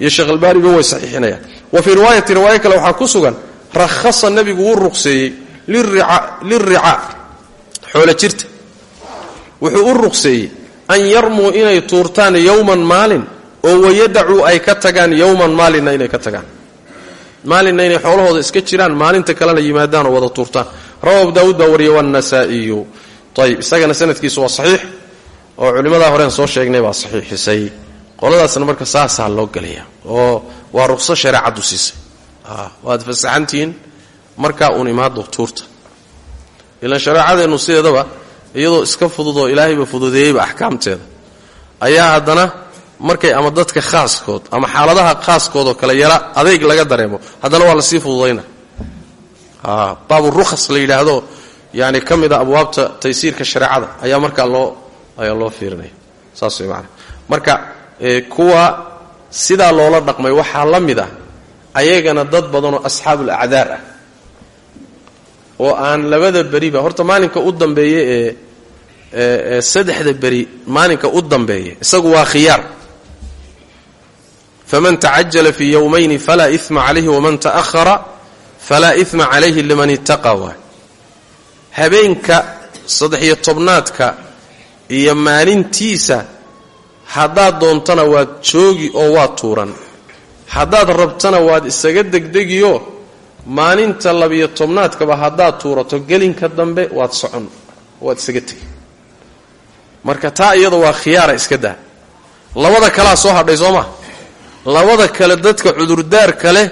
iyo sheekh albaaniba way saxiixinayaan wa fii riwaayati riwaayo kale waxaa ku sugan rakhasa nebigu wuu ruqseeyey lirica xoolo jirta. Wuxuu u ruqseeyey an yarmuu inay tuurtaan yowman maalin oo wayadacuu ay ka tagaan yowman maalinna inay ka tagaan. Maalinna inay xoolahooda iska jiraan maalinta kalena yimaadaan oo wada tuurtaan. Rawa abu daawuud baa isagana sanadkiisu waa saxiix oo culimmadaa horeen soo sheegnay baa saxiixisay. Qoladaasna marka saasaa loo gelaya oo waa ruqso shareecaddu siisay. Waad fasaxantihiin markaa uun imaado tuurta ilaan shareecadeennu sideedaba iyadoo iska fududoo ilaahayba fududeeyeyba axkaamteeda. Ayaa haddana markay ama dadka khaaskood ama xaaladaha khaaskoodoo kale yara adeyg laga dareemo haddana waa la sii fududayna. Baabu rukhas la yidhaahdo yani ka mid a abwaabta taysiirka shareecada ayaa markaa loo ayaa loo fiirinaya. Saas way marka kuwa sidaa loola dhaqmay waxaa la mid ah ayagana dad badanoo asxaabul acdaar ah oo aan labada beriba horta maalinka u dambeeye ee ee saddexda beri maalinka u dambeeya isagu waa khiyaar. Faman tacajala fii yowmayni falaa ima calayhi waman ta'ahara falaa ima calayhi liman ittaqa waay habeenka saddex-iyo tobnaadka iyo maalintiisa haddaad doontana waad joogi oo waad tuuran. Haddaad rabtana waad isaga degdegiyo maalinta labiyo tobnaadkaba haddaad tuurato gelinka dambe waad socon waad isaga tegi. Marka taa iyada waa khiyaara iska daa. Labada kalaa soo hadhay soo maa labada kale dadka cudurdaar kale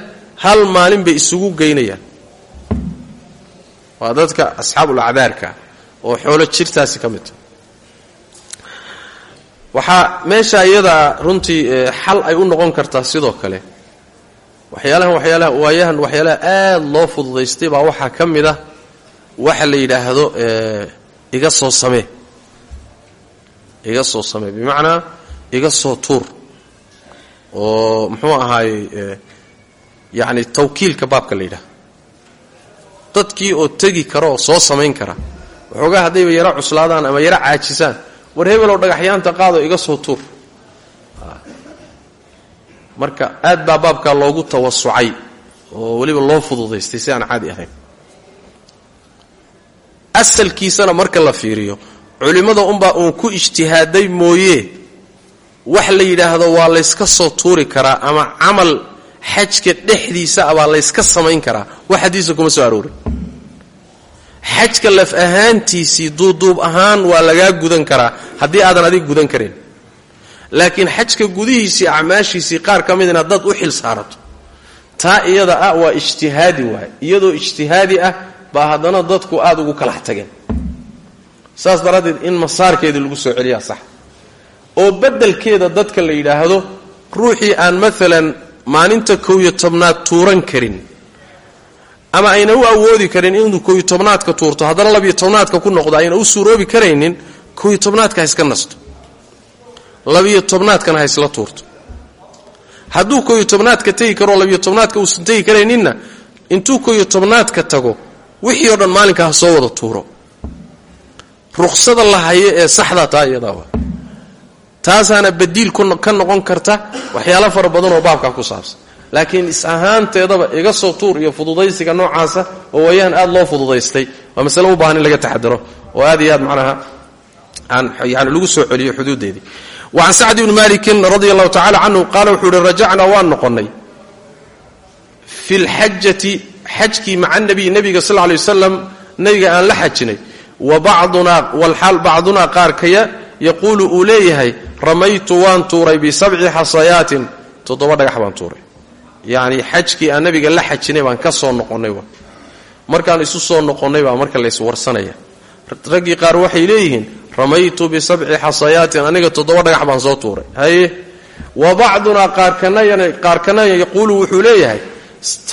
hal maalin bay isugu geynayaan. Waa dadka asxaabul acdaarka oo xoolo jirtaasi ka midta waxaa meesha iyadaa runtii xal ay u noqon kartaa sidoo kale. Waxyaalahan waxyaalaha waayahan waxyaalaha aad loo fududaystay baa waxaa ka mid ah waxa la yidhaahdo iga soo samee. Iga soo samee bimacnaa iga soo tuur. Oo muxuu ahaayey yacni tawkiilka baabka la yidhaha dadkii oo tegi kara oo soo samayn kara. Waxoogaa haddayba yaro cuslaadaan ama yaro caajisaan war hebelow dhagaxyaanta qaadoo iga soo tuur. Marka aad baa baabkaa loogu tawasucay oo weliba loo fududaystay si aan caadi ahayn. Asalkiisana marka la fiiriyo culimmada unbaa uun ku ijtihaaday mooye wax la yidhaahdo waa layska soo tuuri karaa ama camal xajka dhexdiisa abaa layska samayn karaa. Wax xadiisa kuma soo aroorin xajka laf ahaantiisii duuduub ahaan waa lagaa gudan karaa haddii aadan adig gudan karin. Laakiin xajka gudihiisii acmaashiisii qaar ka midna dad u xil saarato. Taa iyada ah waa ijtihaadi waay iyadoo ijtihaadi ah baa haddana dadku aada ugu kalax tageen saas daraaddeed in masaarkeedii lagu soo celiyaa sax. Oo beddelkeeda dadka la yidhaahdo ruuxii aan maalan maalinta kow iyo tobnaad tuuran karin ama ayna u awoodi karin inuu kow iyo tobnaadka tuurto. Haddana labiyo tobnaadka ku noqdo ayna u suuroobi karaynin kow iyo tobnaadka ha iska nasto. Labiyo tobnaadkana ha isla tuurto. Hadduu kow iyo tobnaadka tegi karoo labiyo tobnaadka uusan tegi karayninna intuu kow iyo tobnaadka tago wixii oo dhan maalinka ha soo wada tuuro. Ruqsada la hayo ee saxdaa taa iyadaaba taasaana badiil ka noqon karta waxyaalo fara badan oo baabkaa ku saabsan laakiin is ahaanteedaba iga soo tuur iyo fududaysiga noocaasa oo wayaan aad loo fududaystay waa masale u baahan in laga taxadaro oo aad iyo aad macnaha yani lagu soo celiyo xuduuddeedii. Wa can sacd ibni malikin radia allahu tacala canhu qaala wuxuu uhi rajacnaa waan noqonnay fi lxajati xajkii maca nabiy nebiga sal lay wasalam nebiga aan la xajinay. Wa bacdunaa walxaal bacdunaa qaarkaya yaquulu uu leeyahay ramaytu waan tuuray bisabci xasayaatin. Toddoba dhagax baan tuuray yacni xajkii aan nabiga la xajinay baan ka soo noqonnay markaan isu soo noqonnay baa marka layswarsanaya raggii qaar waxay leeyihiin ramaytu bisabci xasayaatin aniga toddoba dhagax baan soo tuuray. Haye wa bacdunaa qaarkanaya yaquulu wuxuu leeyahay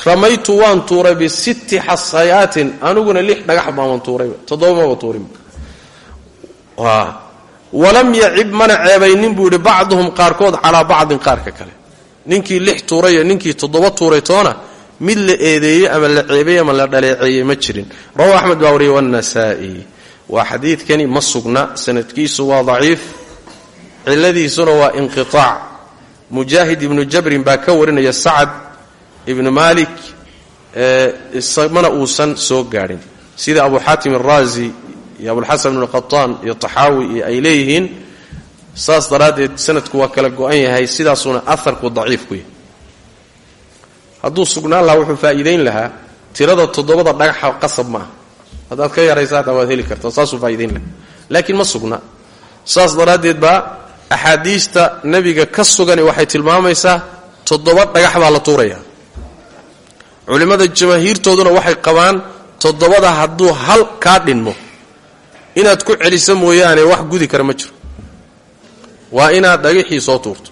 ramaytu waan tuuray bisitti xasayaatin aniguna lix dhagax baaban tuurayba toddoba maba tuurin walam yacib mana ceebaynin buu yidhi bacduhum qaarkood calaa bacdin kale ninkii lix tuuray ninkii toddoba tuuray toona mid la eedeeyey ama la ceebay ama la dhaleeceeyey ma jirin. Rawahu axmed baa wariyey wannasaa'i. Waa xadiidkani ma sugna sanadkiisu waa daciif ciladiisuna waa inqiaac mujaahid ibnu jabrin baa ka warinaya sacad ibnu malik mana uusan soo gaadhin. Sida abu xaatim araazi iyo abulxasan ibnu qataan iyo taxaawi iyo ay leeyihiin saas daraaddeed sanadku waa kala go-an yahay sidaasuuna aharku daciif ku yahay. Hadduu sugnaan lahaa wuxuu faa'iidayn lahaa tirada toddobada dhagaxa qasab ma ah haddaad ka yaraysa waad heli karta saasuu faa'idayn lahaa. Laakiin ma sugna. Saas daraaddeed baa axaadiista nebiga ka sugani waxay tilmaamaysaa toddoba dhagax baa la tuuraya. Culimmada jamaahiirtooduna waxay qabaan toddobada hadduu hal kaa dhinmo. Inaad ku celiso mooyaane wax gudi kara ma jiro waa inaad dhagaxii soo tuurto.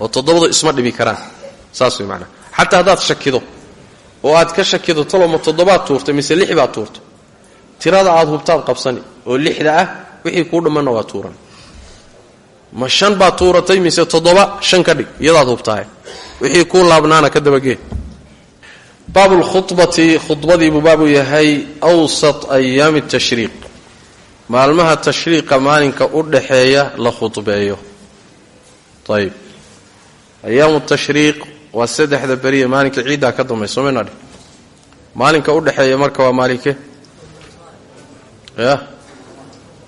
Oo toddobadu isma dhibi karaan. Saas way macnaa xataa haddaad shakido oo aad ka shakido taloma toddobaad tuurtay mise lix baad tuurtay tirada aad hubtaad qabsani oo lixda ah wixii kuu dhammanna waa tuuran. Ma shan baad tuuratay mise toddoba shan ka dhig iyadaad hubtahay wixii kuu laabnaana ka dabagee baabu lkhubati khudbadiibuu baabu yahay awsat ayaami tashriiq maalmaha tashriiqa maalinka u dhaxeeya la khudbeeyo. Ayib ayaamu tashriiq waa saddexda beriye maalinka ciiddaa ka dambaysa somayna dhih maalinka u dhexeeya marka waa maalinke ya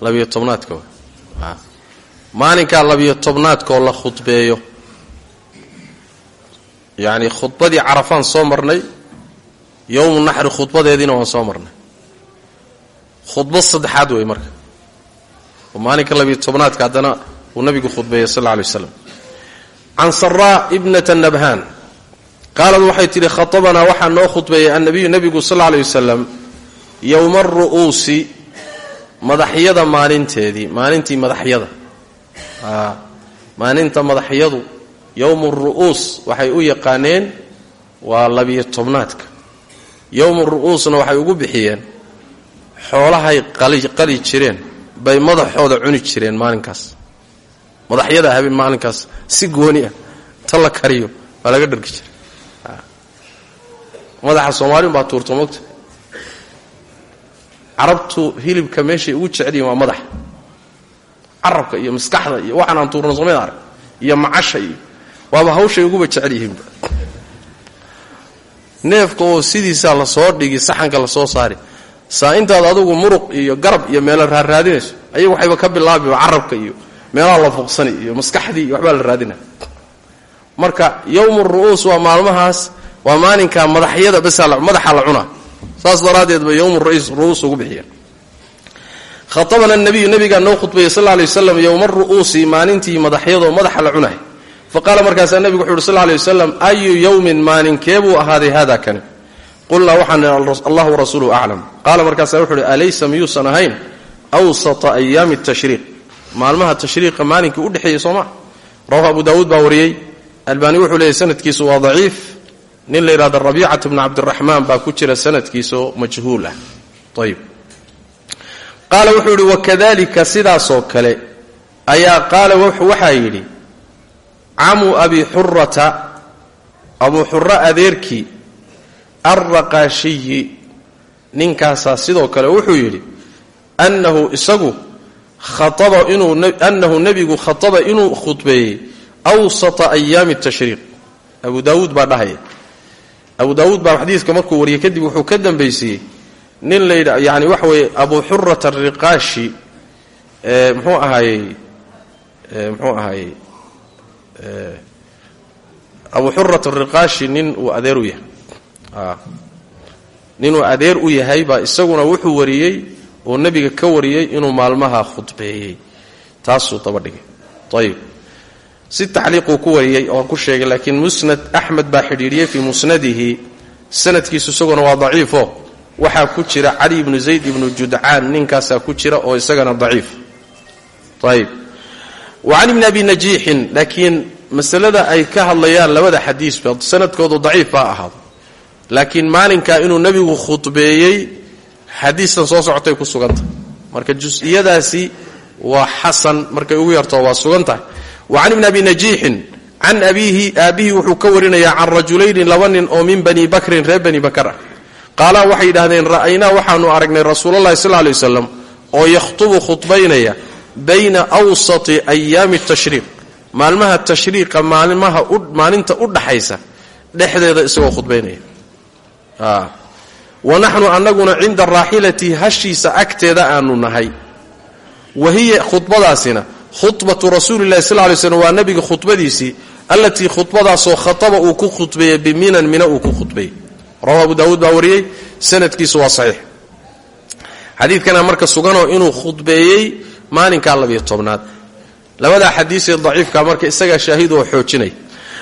labiyo tobnaadka maalinkaa labiyo tobnaadkaoo la khudbeeyo. Yacni khudbadii carafaan soo marnay yowmu naxri khudbadeediina waan soo marnay khudbad saddexaad wey marka. Oo maalinka labiyo tobnaadka haddana uu nabigu khudbeeyey sal alla alay waslam can saraa ibnata nabhaan. Qaalad waxay tidhi khatabanaa waxaa noo khudbeeyey annabiyu nebigu sal alla alay wasalam yowma aru'uusi madaxyada maalinteedii maalintii madaxyada. Maalinta madaxyadu yowmu ru'uus waxay u yaqaaneen waa labiyo tobnaadka. Yowmu ru'uusna waxay ugu bixiyeen xoolahay qali jireen bay madaxooda cuni jireen maalinkaas. Madaxyada habeen maalinkaas si gooni ah ta la kariyo waa laga dhargi jiray. Madaxa soomaaliun baa tuurta mogta carabtu hilibka meeshay ugu jeceliyiin waa madaxa carabka iyo maskaxda iyo waxaan aan tuurno somayd arag iyo macasha iyo waaba hawshay uguba jecel yihiinba neefka oo sidiisaa la soo dhigi saxanka la soo saari saa intaad adugu muruq iyo garab iyo meelo raarraadinayso ayagu waxayba ka bilaabiba carabka iyo meelaha la fuuqsani iyo maskaxdii iyo waxbaa la raadina. Marka yowmu ru'uus waa maalmahaas waa maalinka madaxyada basaa madaxa la cunaa. Saas daraaddeed ba yowmu ru'uus ugu bixiya khatabana nabiyu nabigaa noo khudbayey sal lay waslam yowma ru'uusi maalintii madaxyadoo madaxa la cunahay. Fa qaala markaasaa nebigu wuxu uhi sal wasalam ayu yowmin maalinkeebuu ahaaday hada kani qulnaa waxaan allahu rasuuluhu aclam qaala markaasaa wuxu uhi alaysa miyuusan ahayn awsata ayaami tashriiq? Maalmaha tashriiqa maalinkii udhexeeyey soo maa rawahu abu daawuud baa wariyey. Albaani wuxuu leeyahy sanadkiisu waa daciif. Nin la yidhahdo rabiicatu bnu cabdiraxmaan baa ku jira sanadkiisaoo majhuul ah. Ayib qaala wuxuu yidhi wakadalika sidaasoo kale ayaa qaala waxaa yidhi camu abi xurata abuu xura adeerkii alraqaashiyi ninkaasaa sidoo kale wuxuu yidhi annahu isagu khaaba inuu annahu nebigu khataba inuu khudbeeyey awsata ayaami tashriiq. Abu daawuud baa dhahaya. Abu daawuud baa xadiidka markuu wariyey kadib wuxuu ka dambaysiiyey nin layidha yani waxa weeye abu xurat ariqaashi muxuu ahaayey muxuu ahaayey abu xurat ariqaashi nin uu adeer u yahay ninuu adeer u yahay baa isaguna wuxuu wariyey oo nebiga ka wariyey inuu maalmaha khudbeeyey. Taasuu daba dhigay. Ayib si taxliiquu ku wariyey oo ku sheegay laakiin musnad axmed baa xidhiidhiyey fii musnadihi. Sanadkiisu isaguna waa daciifo. Waxaa ku jira cali ibnu zayd ibnu judcaan ninkaasaa ku jira oo isagana daciif. Ayib wa can ibni abi najiixin laakiin masalada ay ka hadlayaan labada xadiisba sanadkoodu daciif baa ahaado laakiin maalinkaa inuu nebigu khudbeeyey xadiistan soo socotay ku sugantahay marka jus-iyadaasi waa xasan markay ugu yartoo waa sugan tahay. Wa can ibni abi najiixin can abiihi aabbihi wuxuu ka warinayaa can rajulayni laba nin oo min bani bakrin reer bani bakar. Ah qaalaa waxay yidhahdeen ra'aynaa waxaanu aragnay rasuulalahi sal lay waslam oo yakhtubu khudbaynaya bayna awsati ayaami tashriiq. Maalmaha tashriiqa maalmaha maalinta u dhaxaysa dhexdeeda isagoo khudbaynaya wa naxnu annaguna cinda raaxilati hashiisa agteeda aanu nahay. Wa hiya khudbadaasina khudbatu rasuulilahi sal lay slm waa nabiga khudbadiisii allatii khudbadaasoo khataba uu ku khudbeeyey biminan mina uu ku khudbeeyey rawahu abu daawuud baa sanadkiisu waa saxiix. Xadiidkana marka suganoo inuu khudbeeyey maalinkaa labiyo tobnaad labadaa xadiisee daciifka marka isagaa shaahid oo xoojinaya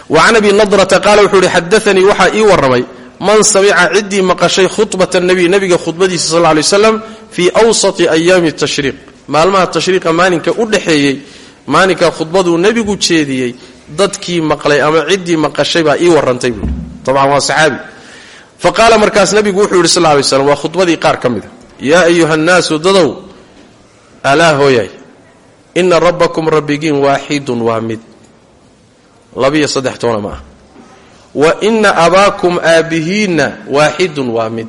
wa can nadrata qaala wuxuu ihi xadaanii ii warramay man samica ciddii maqashay khudbata nabiy nabiga khudbadiisa sal lay waslam fii awsati ayaami tashriiq. Maalmaha tashriiqa maalinka u dhexeeyey maalinka khudbaduu nebigu jeediyey dadkii maqlay ama ciddii maqashay baa ii warrantay buui tabcan waa saxaabi. Markaas nabigu wuxuu yidhi sal lay slam waa khudbadii qaar ka mida yaa ayuha nnaasu dadow alaa hooyay ina rabbakum rabbigiin waaxidun waa mid. Labiyo saddex toona ah wa ina abaakum aabbihiinna waaxidun waa mid.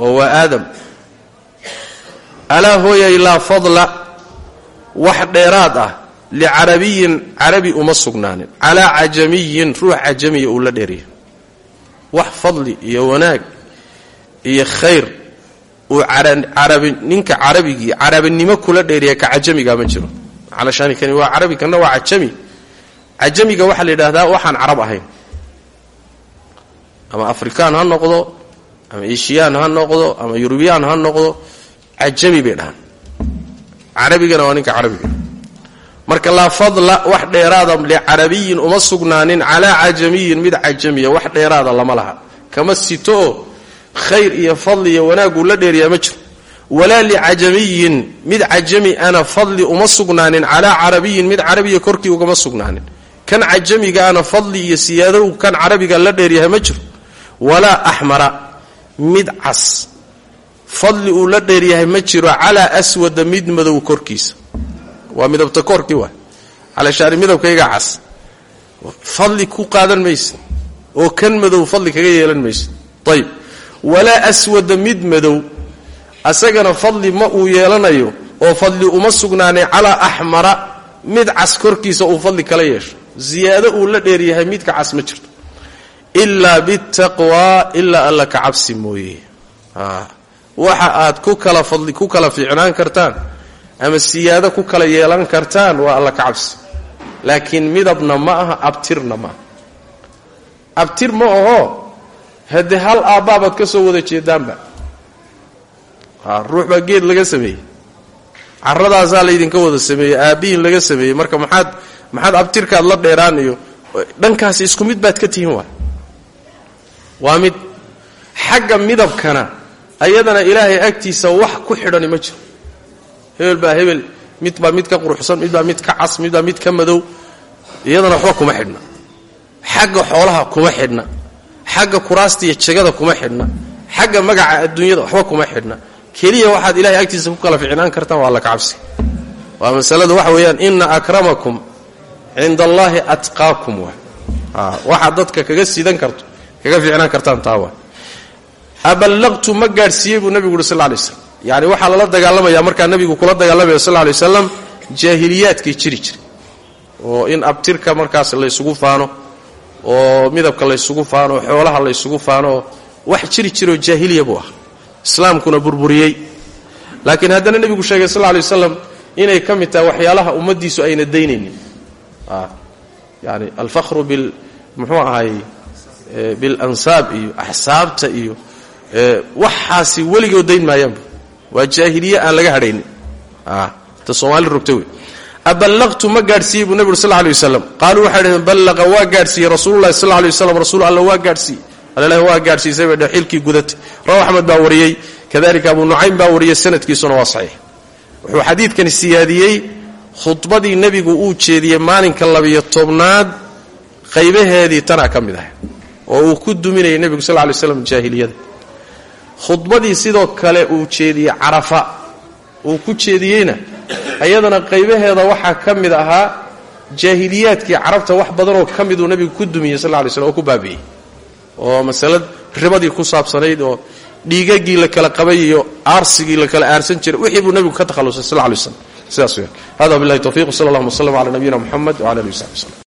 Oo waa aadam. Alaa hooyay laa fadla wax dheeraad ah licarabiyin carabi uma sugnaanin. Calaa cajamiyin ruux cajamiya uu la dheeriya wax fadli iyo wanaag iyo khayr uu carabi ninka carabigii carabinimo kula dheeriya ka cajamiga ma jiro. Calashani kani waa carabi kana waa cajami cajamiga waxaa la yidhaahdaa waxaan carab ahayn. Ama afrikaan ha noqdo ama eshiyaan ha noqdo ama yurubiyaan ha noqdo cajami bay dhahaan. Carabigana waa ninka carabiga marka laa fadla wax dheeraada licarabiyin uma sugnaanin calaa cajamiyin mid cajamiya wax dheeraada lama laha. Kama sito oo khayr iyo fadli iyo wanaaguu la dheeriyaa ma jiro. Walaa licajamiyin mid cajami ana fadli uma sugnaanin calaa carabiyin mid carabiya korkii ugama sugnaanin kan cajamiga ana fadli iyo siyaado kan carabiga la dheeryahay ma jiro. Walaa axmara mid cas. Fadli uu la dheeryahay ma jiro calaa aswada mid madow korkiisa. Waa midabta koorkii waa calashaani midabkaygaa cas. Fadli ku qaadan maysid oo kan madow fadli kaga yeelan maysid ayib walaa aswada mid madow. Asagana fadli ma uu yeelanayo oo fadli uma sugnaanay calaa axmara mid cas korkiisa uu fadli kala yeesho ziyaado uu la dheeryahay midka cas ma jirto. Ilaa bitaqwaa ilaa alla ka cabsi mooye. Waxa aad ku kala fadli ku kala fiicnaan kartaan ama siyaado ku kala yeelan kartaan waa alla ka cabsi. Laakiin midabna ma aha abtirna ma aha. Abtir ma aho haddee hal aabbaabaad ka soo wada jeedaanba. Ruux baa geed laga sameeyey. Caradaasaa laydinka wada sameeyey aabbihiin laga sameeyey. Marka maxaad maxaad abtirkaad la dheeraan iyo dhankaasi isku mid baad ka tihiin waay. Waa mid xagga midabkana ayadana ilaahay agtiisa wax ku xidhani ma jiro. Hebel baa hebel mid baa mid ka quruxsan mid baa mid ka cas mid baa mid ka madow iyadana waxba kuma xidhna. Xagga xoolaha kuma xidhna. Xagga kuraasta iyo jegada kuma xidhna. Xagga magaca adduunyada waxba kuma xidhna. Keliya waxaad ilahay agtiisa ku kala ficnaan kartaan waa alla ka cabsi. Waa masalada waxa weeyaan ina akramakum cinda allaahi atqaakum wa. Waxaad dadka kaga sidan karto kaga ficnaan kartaan taa waa aballaqtu ma gaadhsiiyey buu nebigu uhi sal lay slam yani waxaa lala dagaalamaya markaa nebigu kula dagaalamaya sal lay wasalam jaahiliyaadkay jiri oo in abtirka markaas laysugu faano oo midabka laysugu faano oo xoolaha laysugu faano wax jiri jiroo jaahiliya buu ah islaamkuna burburiyey. Laakiin haddana nebigu sheegay sal lay wasalam inay ka mid tahay waxyaalaha ummaddiisu ayna daynaynin yani alfahru bil muxuu ahay bilansaab iyo axsaabta iyo waxaasi weligood dayn maayaanbu waa jaahiliye aan laga hadhaynin. Ta soomaali rogta wey. Aballaqtu ma gaadhsiiyey buu nebi ur sal lay wasalam qaaluu waxay dhaheen ballaqa waa gaadhsiiyey rasuululahi sal lay waslam rasuul alla waa gaadhsiiyey. Allh waa gaadhsiisay bay dheh xilkii gudatay. Rawa axmed baa wariyey. Kadalika abu nucaym baa wariyey sanadkiisuna waa saxiix. Wuxuu xadiidkani siyaadiyey khudbadii nebigu uu jeediyey maalinka labiyo tobnaad qaybaheedii tanaa ka mid ah oo uu ku duminayay nebigu sal lay slam jaahiliyada. Khudbadii sidoo kale uu jeediyey carafa. Uu ku jeediyeyna ayadana qaybaheeda waxaa ka mid ahaa jaahiliyaadkii carabta wax badanoo ka miduu nebigu ku dumiyey sal lay slm oo ku baabi'ey oo masalad ribadii ku saabsanayd oo dhiigagii la kala qabay iyo aarsigii la kala aarsan jiray wixii buu nebigu ka takhallusay sal lay slam sidaas hada billahi tawfiq sal allahuma w sllam cala nabiyina muxamed wcala alihi w saxbi wslm